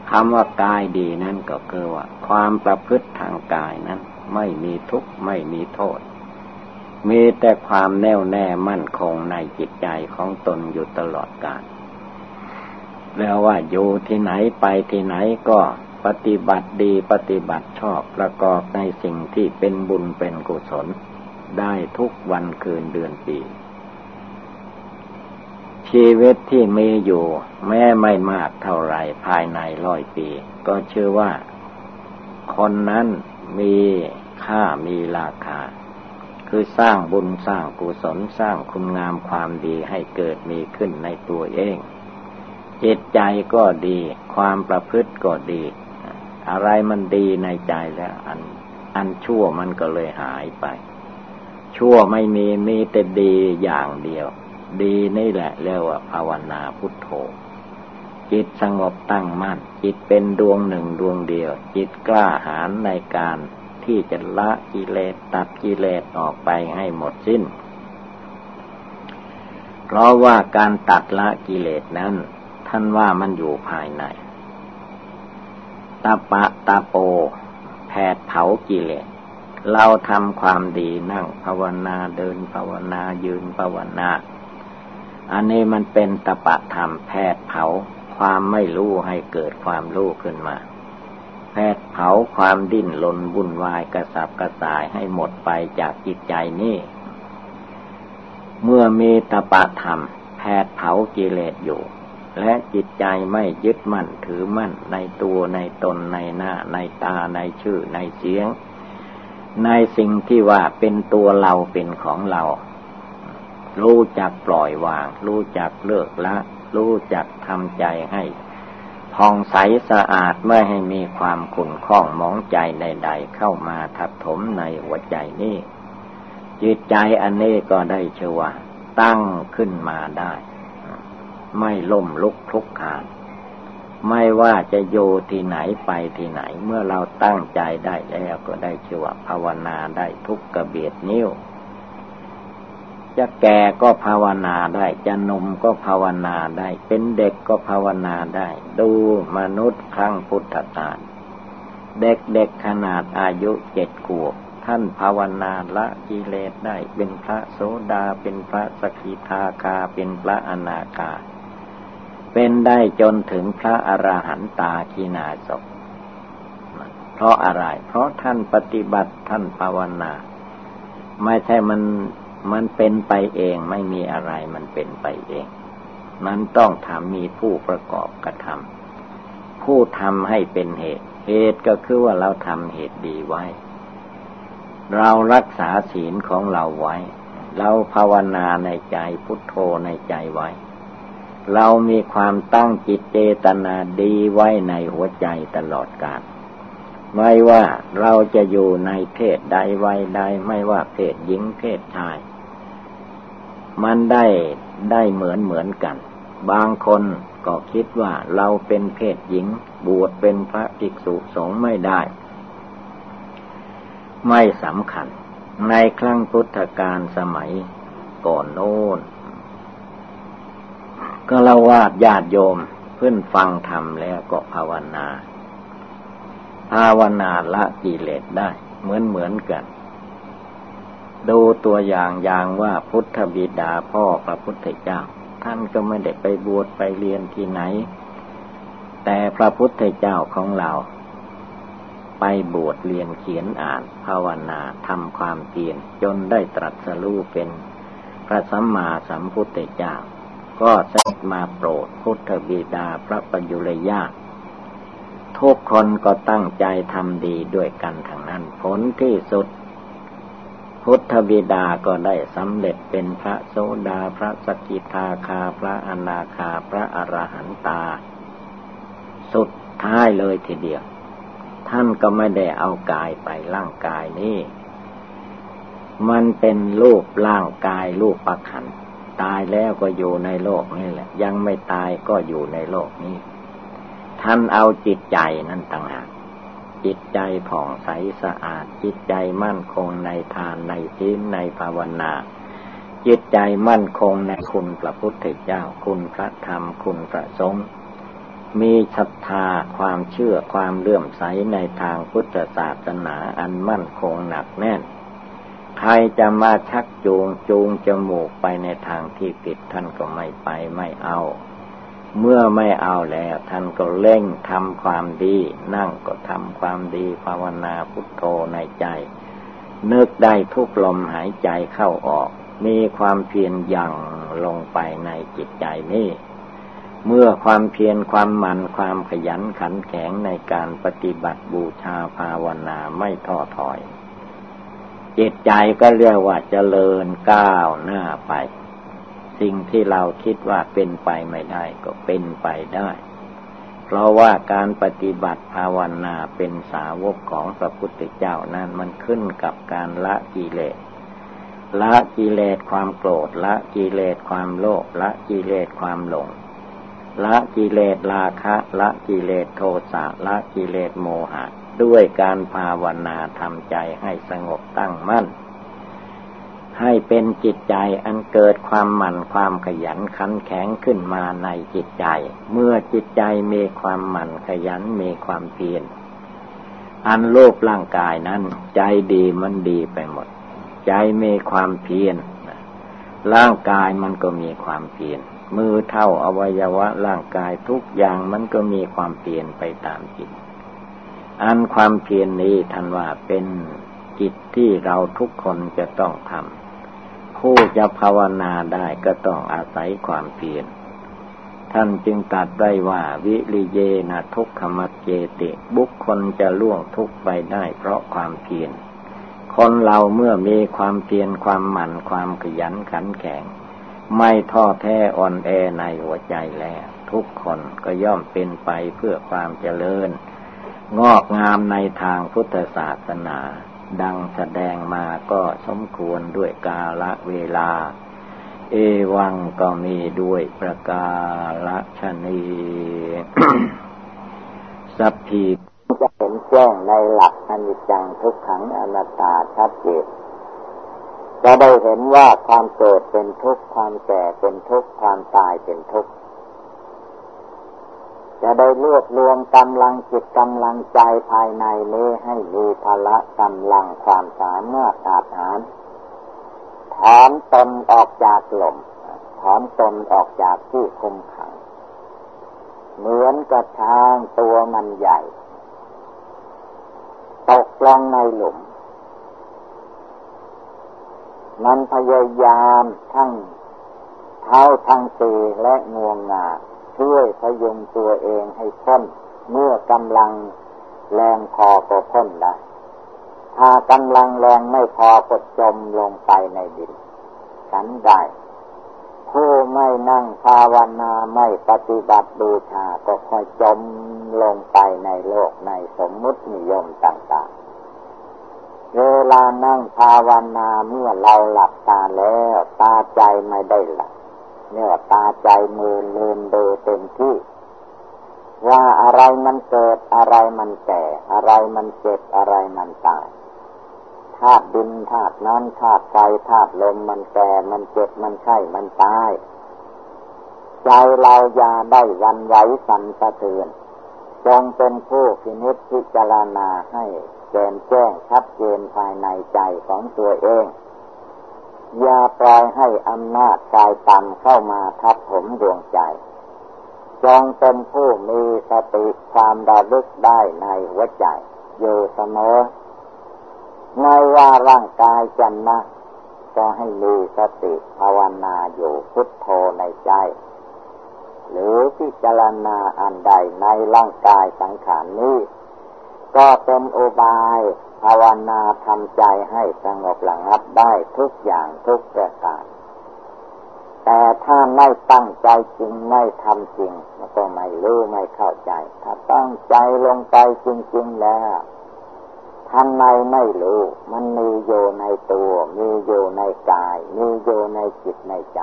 คำว่ากายดีนั่นก็คือว่า ความประพฤติทางกายนั้น ไม่มีทุกข์ไม่มีโทษ มีแต่ความแน่วแน่มั่นคงในจิตใจของตนอยู่ตลอดกาลแล้วว่าอยู่ที่ไหนไปที่ไหนก็ปฏิบัติดีปฏิบัติชอบประกอบในสิ่งที่เป็นบุญเป็นกุศล ได้ทุกวันคืนเดือนปี ชีวิตที่มีอยู่แม้ไม่มากเท่าไรภายในร้อยปี ก็เชื่อว่า คนนั้นมีค่ามีราคา คือสร้างบุญสร้างกุศลสร้างคุณงามความดีให้เกิดมีขึ้นในตัวเอง จิตใจก็ดี ความประพฤติก็ดี อะไรมันดีในใจแล้ว อัน อันชั่วมันก็เลยหายไป ชั่วไม่มีมีแต่ดีอย่างเดียว ดีนี่แหละเรียกว่าภาวนาพุทโธจิตสงบตั้งมั่นจิตเป็นดวงหนึ่งดวงเดียว จิตกล้าหาญในการ ที่จะละกิเลสตัดกิเลสออกไปให้หมดสิ้น เพราะว่าการตัดละกิเลสนั้น ท่านว่ามันอยู่ภายในตาปะตาโป แผดเผากิเลส เราทำความดีนั่งภาวนาเดินภาวนายืนภาวนา อันนี้มันเป็นตปะธรรมแผดเผาความไม่รู้ให้เกิดความรู้ขึ้นมา แผดเผาความดิ้นรนวุ่นวายกระสับกระส่ายให้หมดไปจากจิตใจนี้ เมื่อมีตปะธรรมแผดเผากิเลสอยู่ และจิตใจไม่ยึดมั่นถือมั่นในตัวในตนในหน้า ในตาในชื่อในเสียง ในสิ่งที่ว่าเป็นตัวเราเป็นของเรา รู้จักปล่อยวาง รู้จักเลิกละ รู้จักทำใจให้ พองใสสะอาดไม่ให้มีความขุ่นข้องมองใจใด ๆ เข้ามาทับถมในหัวใจนี้จิตใจอันนี้ก็ได้ชื่อว่า ตั้งขึ้นมาได้ ไม่ล่มลุกคลุกคานไม่ว่าจะโยที่ไหนไปที่ไหน เมื่อเราตั้งใจได้แล้วก็ได้ชื่อว่าภาวนาได้ทุกกระเบียดนิ้ว จะแก่ก็ภาวนาได้ จะนมก็ภาวนาได้ เป็นเด็กก็ภาวนาได้ ดูมนุษย์ครั้งพุทธกาลเด็กๆขนาดอายุเจ็ดขวบ ท่านภาวนาละกิเลสได้ เป็นพระโสดาเป็นพระสกิทาคาเป็นพระอนาคาเป็นได้จนถึงพระอระหันตาขีนาศเพราะอะไร เพราะท่านปฏิบัติท่านภาวนา ไม่ใช่มัน มันเป็นไปเองไม่มีอะไรมันเป็นไปเอง มันต้องทำมีผู้ประกอบกระทำผู้ทำให้เป็นเหตุ เหตุก็คือว่าเราทำเหตุดีไว้ เรารักษาศีลของเราไว้ เราภาวนาในใจพุทโธในใจไว้ เรามีความตั้งจิตเจตนาดีไว้ในหัวใจตลอดกาลไม่ว่าเราจะอยู่ในเพศใดวัยใดไม่ว่าเพศหญิงเพศชาย มันได้ได้เหมือนเหมือนกัน บางคนก็คิดว่าเราเป็นเพศหญิง บวชเป็นพระภิกษุสงฆ์ไม่ได้ ไม่สำคัญ ในครั้งพุทธกาลสมัยก่อนโน้นก็ละวาดญาติโยมเพื่อนฟังธรรมแล้วก็ภาวนา ภาวนาละกิเลสได้ เหมือนเหมือนกัน ดูตัวอย่างอย่างว่าพุทธบิดาพ่อพระพุทธเจ้า ท่านก็ไม่ได้ไปบวชไปเรียนที่ไหน แต่พระพุทธเจ้าของเรา ไปบวชเรียนเขียนอ่านภาวนาทำความเพียรจนได้ตรัสรู้เป็นพระสัมมาสัมพุทธเจ้า ก็เสด็จมาโปรดพุทธบิดาพระปัญญุรญาทุกคนก็ตั้งใจทำดีด้วยกันทั้งนั้นผลที่สุด พุทธบิดาก็ได้สำเร็จเป็นพระโสดาพระสกิทาคาพระอนาคาพระอรหันตา สุดท้ายเลยทีเดียว ท่านก็ไม่ได้เอากายไปร่างกายนี้ มันเป็นรูปร่างกายรูปประคันตายแล้วก็อยู่ในโลกนี่แหละ ยังไม่ตายก็อยู่ในโลกนี้ ท่านเอาจิตใจนั่นต่างหาก จิตใจผ่องใสสะอาด จิตใจมั่นคงในทานในศีลในภาวนา จิตใจมั่นคงในคุณพระพุทธเจ้า คุณพระธรรมคุณพระสงฆ์มีศรัทธาความเชื่อความเลื่อมใสในทางพุทธศาสนาอันมั่นคงหนักแน่น ใครจะมาชักจูงจูงจมูกไปในทางที่ผิดท่านก็ไม่ไปไม่เอา เมื่อไม่เอาแล้ว ท่านก็เร่งทำความดี นั่งก็ทำความดีภาวนาพุทโธในใจ นึกได้ทุกลมหายใจเข้าออก มีความเพียรยั่งลงไปในจิตใจนี้ เมื่อความเพียรความหมันความขยันขันแข็งในการปฏิบัติบูชาภาวนาไม่ท้อถอย จิตใจก็เรียกว่าเจริญก้าวหน้าไป สิ่งที่เราคิดว่าเป็นไปไม่ได้ก็เป็นไปได้ เพราะว่าการปฏิบัติภาวนาเป็นสาวกของพระพุทธเจ้านั้นมันขึ้นกับการละกิเลสละกิเลสความโกรธละกิเลสความโลภละกิเลสความหลง ละกิเลสราคะ ละกิเลสโทสะละกิเลสโมหะ ด้วยการภาวนาทำใจให้สงบตั้งมั่น ให้เป็นจิตใจอันเกิดความหมั่นความขยันขันแข็งขึ้นมาในจิตใจ เมื่อจิตใจมีความหมั่นขยันมีความเพียรอันโลภร่างกายนั้น ใจดีมันดีไปหมด ใจมีความเพียรร่างกายมันก็มีความเพียรมือเท่าอวัยวะร่างกายทุกอย่างมันก็มีความเปลี่ยนไปตามจิต อันความเพียรนนี้ท่านว่าเป็นจิตที่เราทุกคนจะต้องทำ ผู้จะภาวนาได้ก็ต้องอาศัยความเพียร ท่านจึงตัดได้ว่าวิริเยนะทุกขมัจเจติ บุคคลจะล่วงทุกไปได้เพราะความเพียร คนเราเมื่อมีความเพียรความหมั่นความขยันขันแข็ง ไม่ท้อแท้อ่อนแอในหัวใจแล้ว ทุกคนก็ย่อมเป็นไปเพื่อความเจริญ งอกงามในทางพุทธศาสนา ดังแสดงมาก็สมควรด้วยกาละเวลา เอวังก็มีด้วยประกาละชนีสัพพีจะเห็นแจ้งในหลักอนิจจังทุกขังอนัตตาชัดเจนจะได้เห็นว่าความเกิดเป็นทุกข์ความแก่เป็นทุกข์ความตายเป็นทุกข์ จะได้รวบรวมกำลังจิตกำลังใจภายในนี้ให้มีพละกำลังความสามารถอาหารถอนตนออกจากหล่มถอนตนออกจากที่คุมขัง เหมือนกระช้างตัวมันใหญ่ ตกลงในหลุม มันพยายามทั้งเท้าทั้งตีและงวงงา ช่วยพยุงตัวเองให้พ้น เมื่อกำลังแรงพอก็พ้นได้ถ้ากำลังแรงไม่พอก็จมลงไปในดินฉันได้ผู้ไม่นั่งภาวนาไม่ปฏิบัติบูชาก็ค่อยจมลงไปในโลกในสมมุตินิยมต่างๆ เวลานั่งภาวนาเมื่อเราหลับตาแล้ว ตาใจไม่ได้หลับ เนี่ยตาใจมือลืมดูเต็มที่ ว่าอะไรมันเกิดอะไรมันแก่อะไรมันเจ็บอะไรมันตายธาตุดินธาตุน้ำธาตุไฟธาตุลมมันแก่มันเจ็บมันไข้มันตายใจเราอย่าได้วันไหวสั่นสะเทือนจงเป็นผู้พินิจพิจารณาให้แจ่มแจ้งชัดเจนภายในใจของตัวเอง อย่าปล่อยให้อำนาจกายต่ำเข้ามาทับผมดวงใจ จงเป็นผู้มีสติความระลึกได้ในหัวใจ อยู่เสมอ ไม่ว่าร่างกายจะนะก็ให้มีสติภาวนาอยู่พุทโธในใจ หรือพิจารณาอันใดในร่างกายสังขารนี้ ก็เป็นอุบายภาวนาทำใจให้สงบระงับได้ทุกอย่างทุกประการแต่ถ้าไม่ตั้งใจจริงไม่ทำจริงมันก็ไม่รู้ไม่เข้าใจ ถ้าตั้งใจลงไปจริง ๆ แล้วทำในไม่รู้ มันมีอยู่ในตัว มีอยู่ในกาย มีอยู่ในจิตในใจ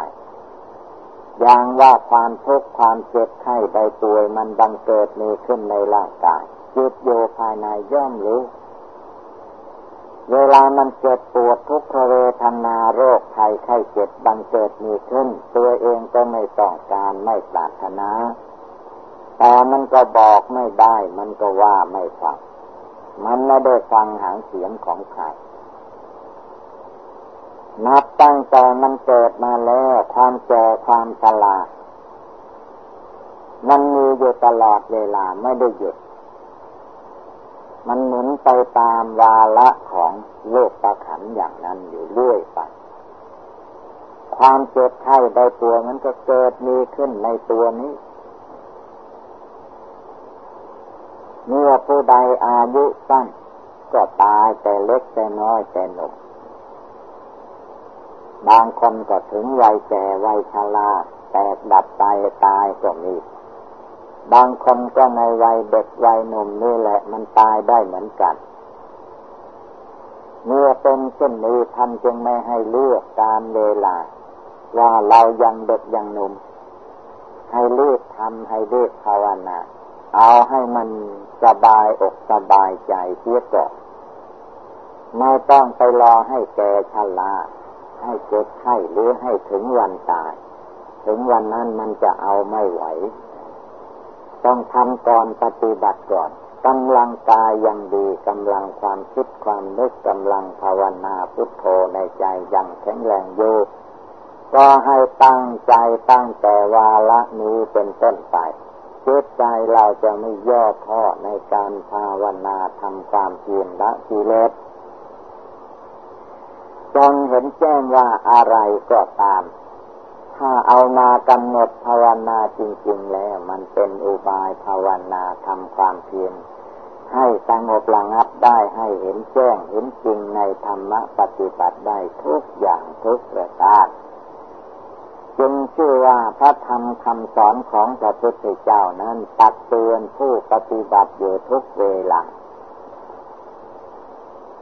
อย่างว่าความทุกข์ความเจ็บไข้ใดป่วมันบังเกิดมีขึ้นในร่างกาย จิตอยู่ภายในย่อมรู้ เวลามันเจ็บปวดทุกขเวทนาโรคภัยไข้เจ็บบังเกิดมีขึ้น ตัวเองก็ไม่ต้องการไม่ปรารถนา แต่มันก็บอกไม่ได้ มันก็ว่าไม่ฟัง มันไม่ได้ฟังหางเสียงของใครนับตั้งแต่มันเกิดมาแล้วความแก่ความชรามันมีอยู่ตลอดเวลาไม่ได้หยุด มันหมุนไปตามวาระของโลกประขันอย่างนั้นอยู่เรื่อยไป ความเจ็บไข้ในตัวมันก็เกิดมีขึ้นในตัวนี้ เมื่อผู้ใดอายุสั้นก็ตายแต่เล็กแต่น้อยแต่หนุ่มบางคนก็ถึงวัยแก่วัยชราแตกดับไปตายก็มี บางคนก็ในวัยเด็กวัยหนุ่มนี่แหละมันตายได้เหมือนกัน เมื่อเป็นเช่นนี้ท่านจึงไม่ให้เลือกการเวลา ว่าเรายังเด็กยังหนุ่ม ให้เลือกทำให้เลือกภาวนาเอาให้มันสบายอกสบายใจเสียก่อนไม่ต้องไปรอให้แก่ชราให้เจ็บไข้หรือให้ถึงวันตาย ถึงวันนั้นมันจะเอาไม่ไหว ต้องทำก่อนปฏิบัติก่อนกำลังกายยังดีกำลังความคิดความนึกกำลังภาวนาพุทโธในใจยังแข็งแรงอยู่ก็ให้ตั้งใจตั้งแต่วาละนี้เป็นต้นไปจิตใจเราจะไม่ย่อท้อในการภาวนาทำความเพียรละกิเลสจงเห็นแจ้งว่าอะไรก็ตาม ถ้าเอามากำหนดภาวนาจริงๆแล้ว มันเป็นอุบายภาวนาทำความเพียรให้สงบระงับได้ให้เห็นแจ้งเห็นจริงในธรรมะปฏิบัติได้ทุกอย่างทุกประการจึงชื่อว่าพระธรรมคำสอนของพระพุทธเจ้านั้นตักเตือนผู้ปฏิบัติอยู่ทุกเวลา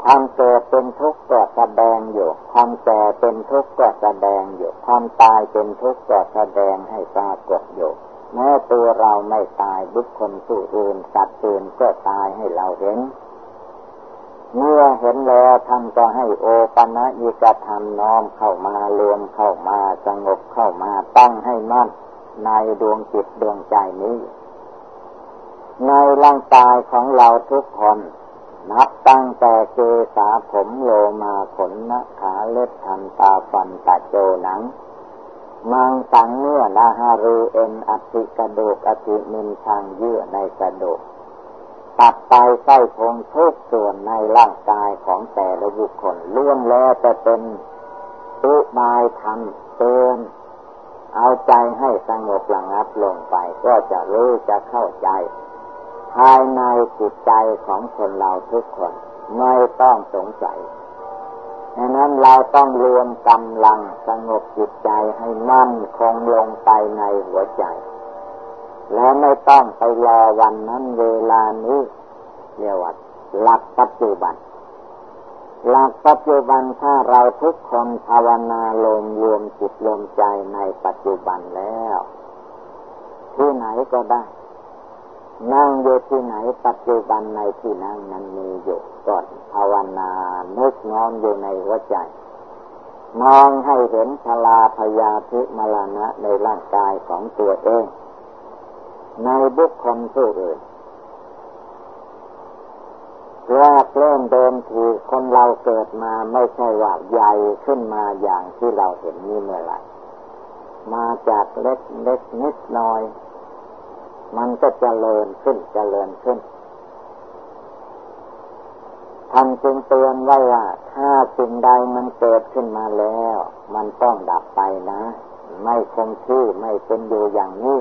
ความเกิดเป็นทุกข์ก็แสดงอยู่ ความแก่เป็นทุกข์ก็แสดงอยู่ ความตายเป็นทุกข์ก็แสดงให้ปรากฏอยู่ แม้ตัวเราไม่ตายบุคคลผู้อื่นสัตว์อื่นก็ตายให้เราเห็น เมื่อเห็นแล้วท่านก็ให้โอปัญิกธรรมน้อมเข้ามารวมเข้ามาสงบเข้ามาตั้งให้มั่นในดวงจิตดวงใจนี้ ในร่างกายของเราทุกคน นับตั้งแต่เกสาผมโลมาขนนะขาเล็บทันตาฟันตาโจหนัง มังสังเนื้อนาฮารูเอ็นอธิกระดูกอธิมินทางเยื่อในกระดูกตัดไปไส้พงทุกส่วนในร่างกายของแต่ละบุคคลล้วนแล้วจะเป็นอุบายธรรมเตือนเอาใจให้สงบระงับลงไปก็จะรู้จะเข้าใจ ภายในจิตใจของคนเราทุกคนไม่ต้องสงสัยดังนั้นเราต้องรวมกำลังสงบจิตใจให้มั่นคงลงไปในหัวใจ แล้วไม่ต้องไปรอวันนั้นเวลานี้เรียกว่าหลักปัจจุบันหลักปัจจุบันถ้าเราทุกคนภาวนาลมรวมจิตรวมใจในปัจจุบันแล้ว ที่ไหนก็ได้ นั่งอยู่ที่ไหนปัจจุบันในที่นั่งนั้นมีอยู่ก่อนภาวนานึกน้อมอยู่ในหัวใจ มองให้เห็นชลาพยาธิมรณะในร่างกายของตัวเอง ในบุคคลผู้อื่นแรกเริ่มเดิมทีคนเราเกิดมาไม่ใช่ว่าใหญ่ขึ้นมาอย่างที่เราเห็นนี่เมื่อไหร่มาจากเล็กเล็กนิดน้อย มันก็จเจริญขึ้นจเจริญขึ้นท่านจึงเตือนไว้ว่า ถ้าสิ่งใดมันเกิดขึ้นมาแล้ว มันต้องดับไปนะ ไม่คงที่ไม่เป็นอยู่อย่างนี้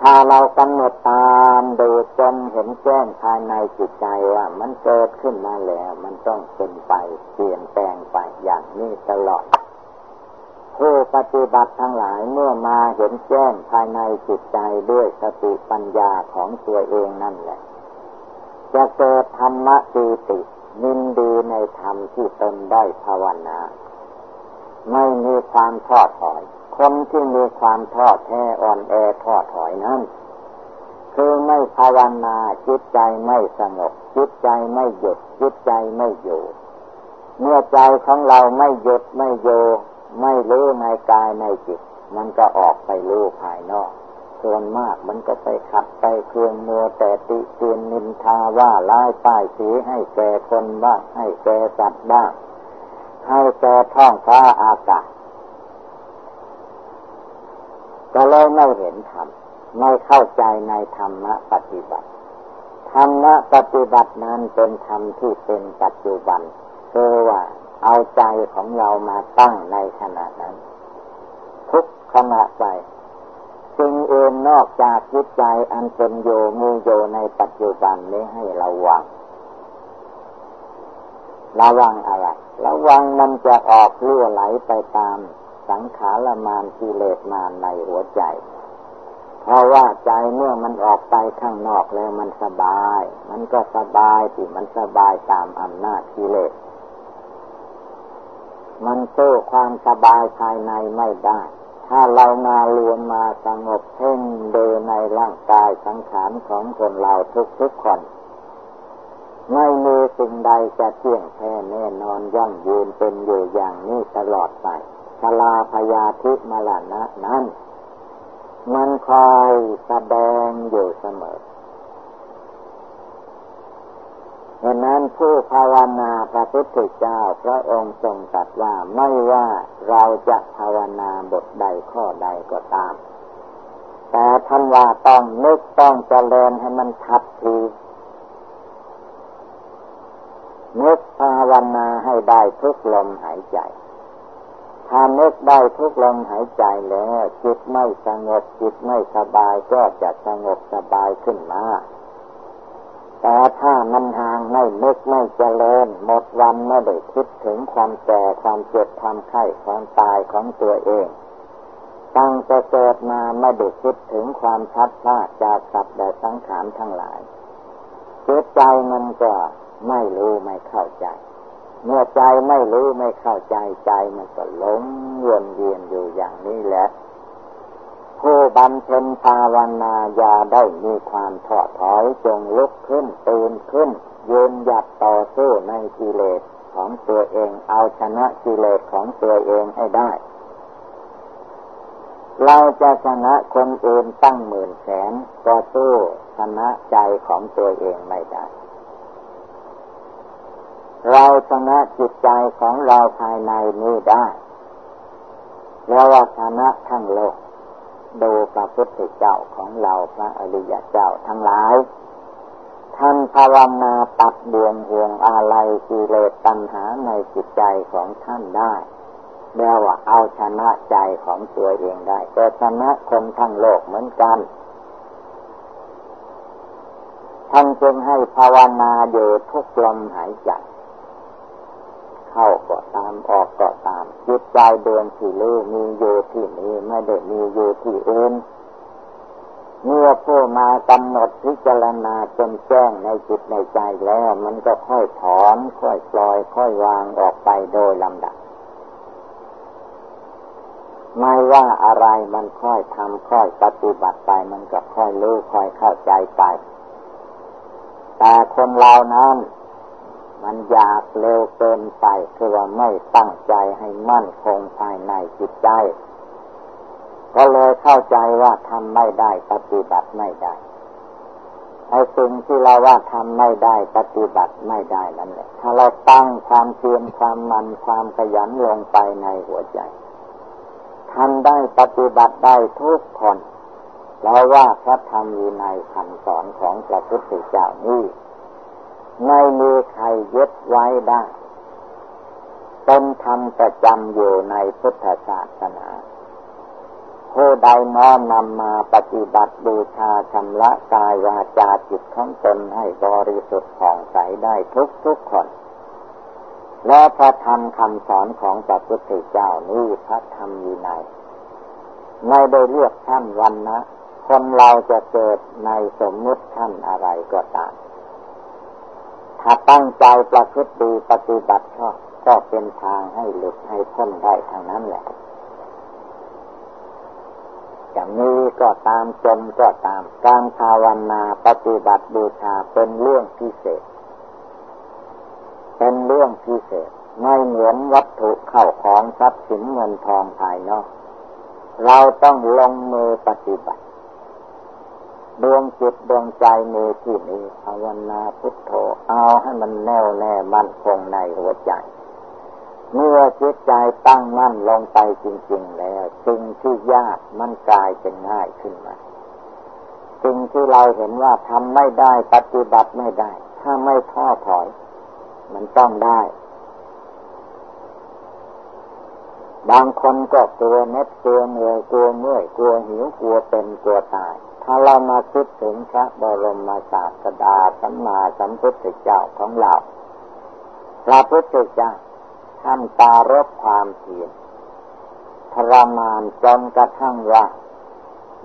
ถ้าเรากำหนดตามดูจนเห็นแจ้งภายในจิตใจว่า มันเกิดขึ้นมาแล้ว มันต้องเป็นไป เปลี่ยนแปลงไปอย่างนี้ตลอด ผู้ปฏิบัติทั้งหลายเมื่อมาเห็นแจ้งภายในจิตใจด้วยสติปัญญาของตัวเองนั่นแหละ จะเกิดธรรมะปีติยินดีในธรรมที่ตนได้ภาวนา ไม่มีความท้อถอย คนที่มีความท้อแท้อ่อนแอท้อถอยนั้นคือไม่ภาวนาจิตใจไม่สงบจิตใจไม่หยุดจิตใจไม่อยู่ เมื่อใจของเราไม่หยุดไม่อยู่ ไม่รู้ในกายในจิต มันก็ออกไปรู้ภายนอก ส่วนมากมันก็ไปขัดไปเครื่องมัวแต่ติเตียนนินทาว่าร้ายป้ายสีให้แก่คนบ้างให้แก่สัตว์บ้างให้แก่ท้องฟ้าอากาศก็เลยไม่เห็นธรรมไม่เข้าใจในธรรมะปฏิบัติ ธรรมะปฏิบัตินั้นเป็นธรรมที่เป็นปัจจุบันคือว่า เอาใจของเรามาตั้งในขณะนั้น ทุกขณะไปสิ่งอื่นนอกจากจิตใจอันเป็นโยมีโยในปัจจุบันนี้ให้ระวัง ระวังอะไร ระวังมันจะออกเลื่อไหลไปตามสังขารมานกิเลสมานในหัวใจ เพราะว่าใจเมื่อมันออกไปข้างนอกแล้วมันสบาย มันก็สบายที่มันสบายตามอำนาจกิเลส มันสู้ความสบายภายในไม่ได้ ถ้าเรามารวมมาสงบเพ่งดูในร่างกายสังขารของคนเราทุกๆคน ไม่มีสิ่งใดจะเที่ยงแท้แน่นอนยั่งยืนเป็นอยู่อย่างนี้ตลอดไปชลาพยาธิมรณะนั้น มันคอยแสดงอยู่เสมอ ดังนั้นผู้ภาวนาพระพุทธเจ้าพระองค์ทรงตรัสว่าไม่ว่าเราจะภาวนาบทใดข้อใดก็ตาม แต่ท่านว่าต้องนึกต้องเจริญให้มันทัดทีนึกภาวนาให้ได้ทุกลมหายใจ ถ้านึกได้ทุกลมหายใจแล้วจิตไม่สงบจิตไม่สบายก็จะสงบสบายขึ้นมา แต่ถ้ามันห่างไม่นึกไม่เจริญหมดวันไม่ได้คิดถึงความแก่ความเจ็บความไข้ความตายของตัวเองตั้งแต่เกิดมาไม่ได้คิดถึงความชัดพลาดจากสัตว์และสังขารทั้งหลายจิตใจมันก็ไม่รู้ไม่เข้าใจ เมื่อใจไม่รู้ไม่เข้าใจใจมันก็หลงวนเวียนอยู่อย่างนี้แหละ ผู้บำเพ็ญภาวนาอย่าได้มีความถอดถอยจงลุกขึ้นตื่นขึ้นยืนหยัดต่อสู้ในกิเลสของตัวเองเอาชนะกิเลสของตัวเองให้ได้ เราจะชนะคนอื่นตั้งหมื่นแสนก็สู้ชนะใจของตัวเองไม่ได้ เราชนะจิตใจของเราภายในนี้ได้แล้วชนะทั้งโลก ดูพระพุทธเจ้าของเราพระอริยเจ้าทั้งหลาย ท่านภาวนาตัดบ่วงห่วงอะไรกิเลสตัณหาในจิตใจของท่านได้แล้วว่าเอาชนะใจของตัวเองได้ก็ชนะคนทั้งโลกเหมือนกัน ท่านจึงให้ภาวนาอยู่ทุกลมหายใจ เข้าก็ตามออกก็ตามจิตใจเดินที่รู้มีอยู่ที่นี้ไม่ได้มีอยู่ที่อื่นเมื่อผู้มากำหนดพิจารณาจนแจ้งในจิตในใจแล้ว มันก็ค่อยถอน ค่อยปล่อย ค่อยวางออกไปโดยลำดับ ไม่ว่าอะไรมันค่อยทำค่อยปฏิบัติไป มันก็ค่อยรู้ค่อยเข้าใจไป แต่คนเรานั้น มันอยากเร็วเกินไปคือว่าไม่ตั้งใจให้มั่นคงภายในจิตใจ ก็เลยเข้าใจว่าทำไม่ได้ปฏิบัติไม่ได้ไอ้สิ่งที่เราว่าทำไม่ได้ปฏิบัติไม่ได้นั่นแหละ ถ้าเราตั้งความเพียรความมันความขยันลงไปในหัวใจทำได้ปฏิบัติได้ทุกคนเราว่าพระธรรมวินัยคำสอนของพระพุทธเจ้านี้ ไม่มีใครยึดไว้ได้เป็นธรรมประจำอยู่ในพุทธศาสนาผู้ใดน้อมนำมาปฏิบัติบูชาชำระกายวาจาจิตของตนให้บริสุทธิ์ผ่องใสได้ทุกทุกคน และพระธรรมคำสอนของพระพุทธเจ้านี้พระธรรมวินัยไม่ได้เรียกท่านวันนะ คนเราจะเกิดในสมมุติท่านอะไรก็ตาม ถ้าตั้งใจประพฤติดีปฏิบัติชอบก็เป็นทางให้หลุดให้พ้นได้ทางนั้นแหละอย่างนี้ก็ตามจนก็ตาม การภาวนาปฏิบัติบูชาเป็นเรื่องพิเศษ เป็นเรื่องพิเศษ ไม่เหมือนวัตถุเข้าของทรัพย์สินเงินทองภายนอก เราต้องลงมือปฏิบัติ ดวงจิตดวงใจมีที่นี้ภาวนาพุทโธเอาให้มันแน่วแน่มั่นคงในหัวใจ เมื่อจิตใจตั้งมั่นลงไปจริง ๆ แล้วสิ่งที่ยากมันกลายเป็นง่ายขึ้นมาสิ่งที่เราเห็นว่าทำไม่ได้ปฏิบัติไม่ได้ ถ้าไม่ท้อถอย มันต้องได้ บางคนก็กลัวเน็ดกลัวเหนื่อยกลัวเมื่อยกลัวหิวกลัวเป็นกลัวตาย ถ้าเรามาคิดถึงพระบรมศาสดาสัมมาสัมพุทธเจ้าของเราพระพุทธเจ้าท่านตารบความเพียรทรมานจนกระทั่งว่า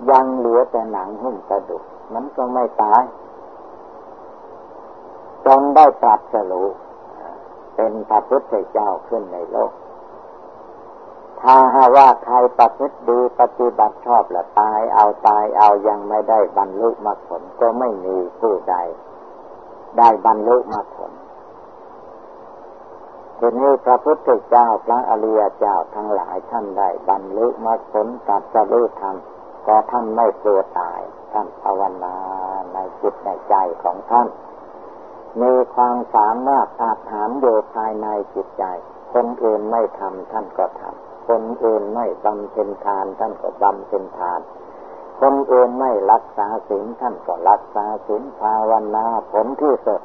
ยังเหลือแต่หนังหุ้มกระดูกมันก็ไม่ตาย จนได้ตรัสรู้เป็นพระพุทธเจ้าขึ้นในโลก ถ้าหาว่าใครประพฤติดีปฏิบัติชอบละตายเอาตายเอายังไม่ได้บรรลุมรรคผลก็ไม่มีผู้ใด ได้บรรลุมรรคผลทีนี้พระพุทธเจ้าพระอริยเจ้าทั้งหลายท่านได้บรรลุมรรคผลตัดสรู้ธรรมก็ท่านไม่กลัวตาย ท่านภาวนาในจิตในใจของท่าน มีความสามารถอาถามอยู่ภายในจิตใจ คนอื่นไม่ทำท่านก็ทำ คนอื่นไม่บำเพ็ญทานท่านก็บำเพ็ญทาน คนอื่นไม่รักษาศีลท่านก็รักษาศีลภาวนาผลที่สุด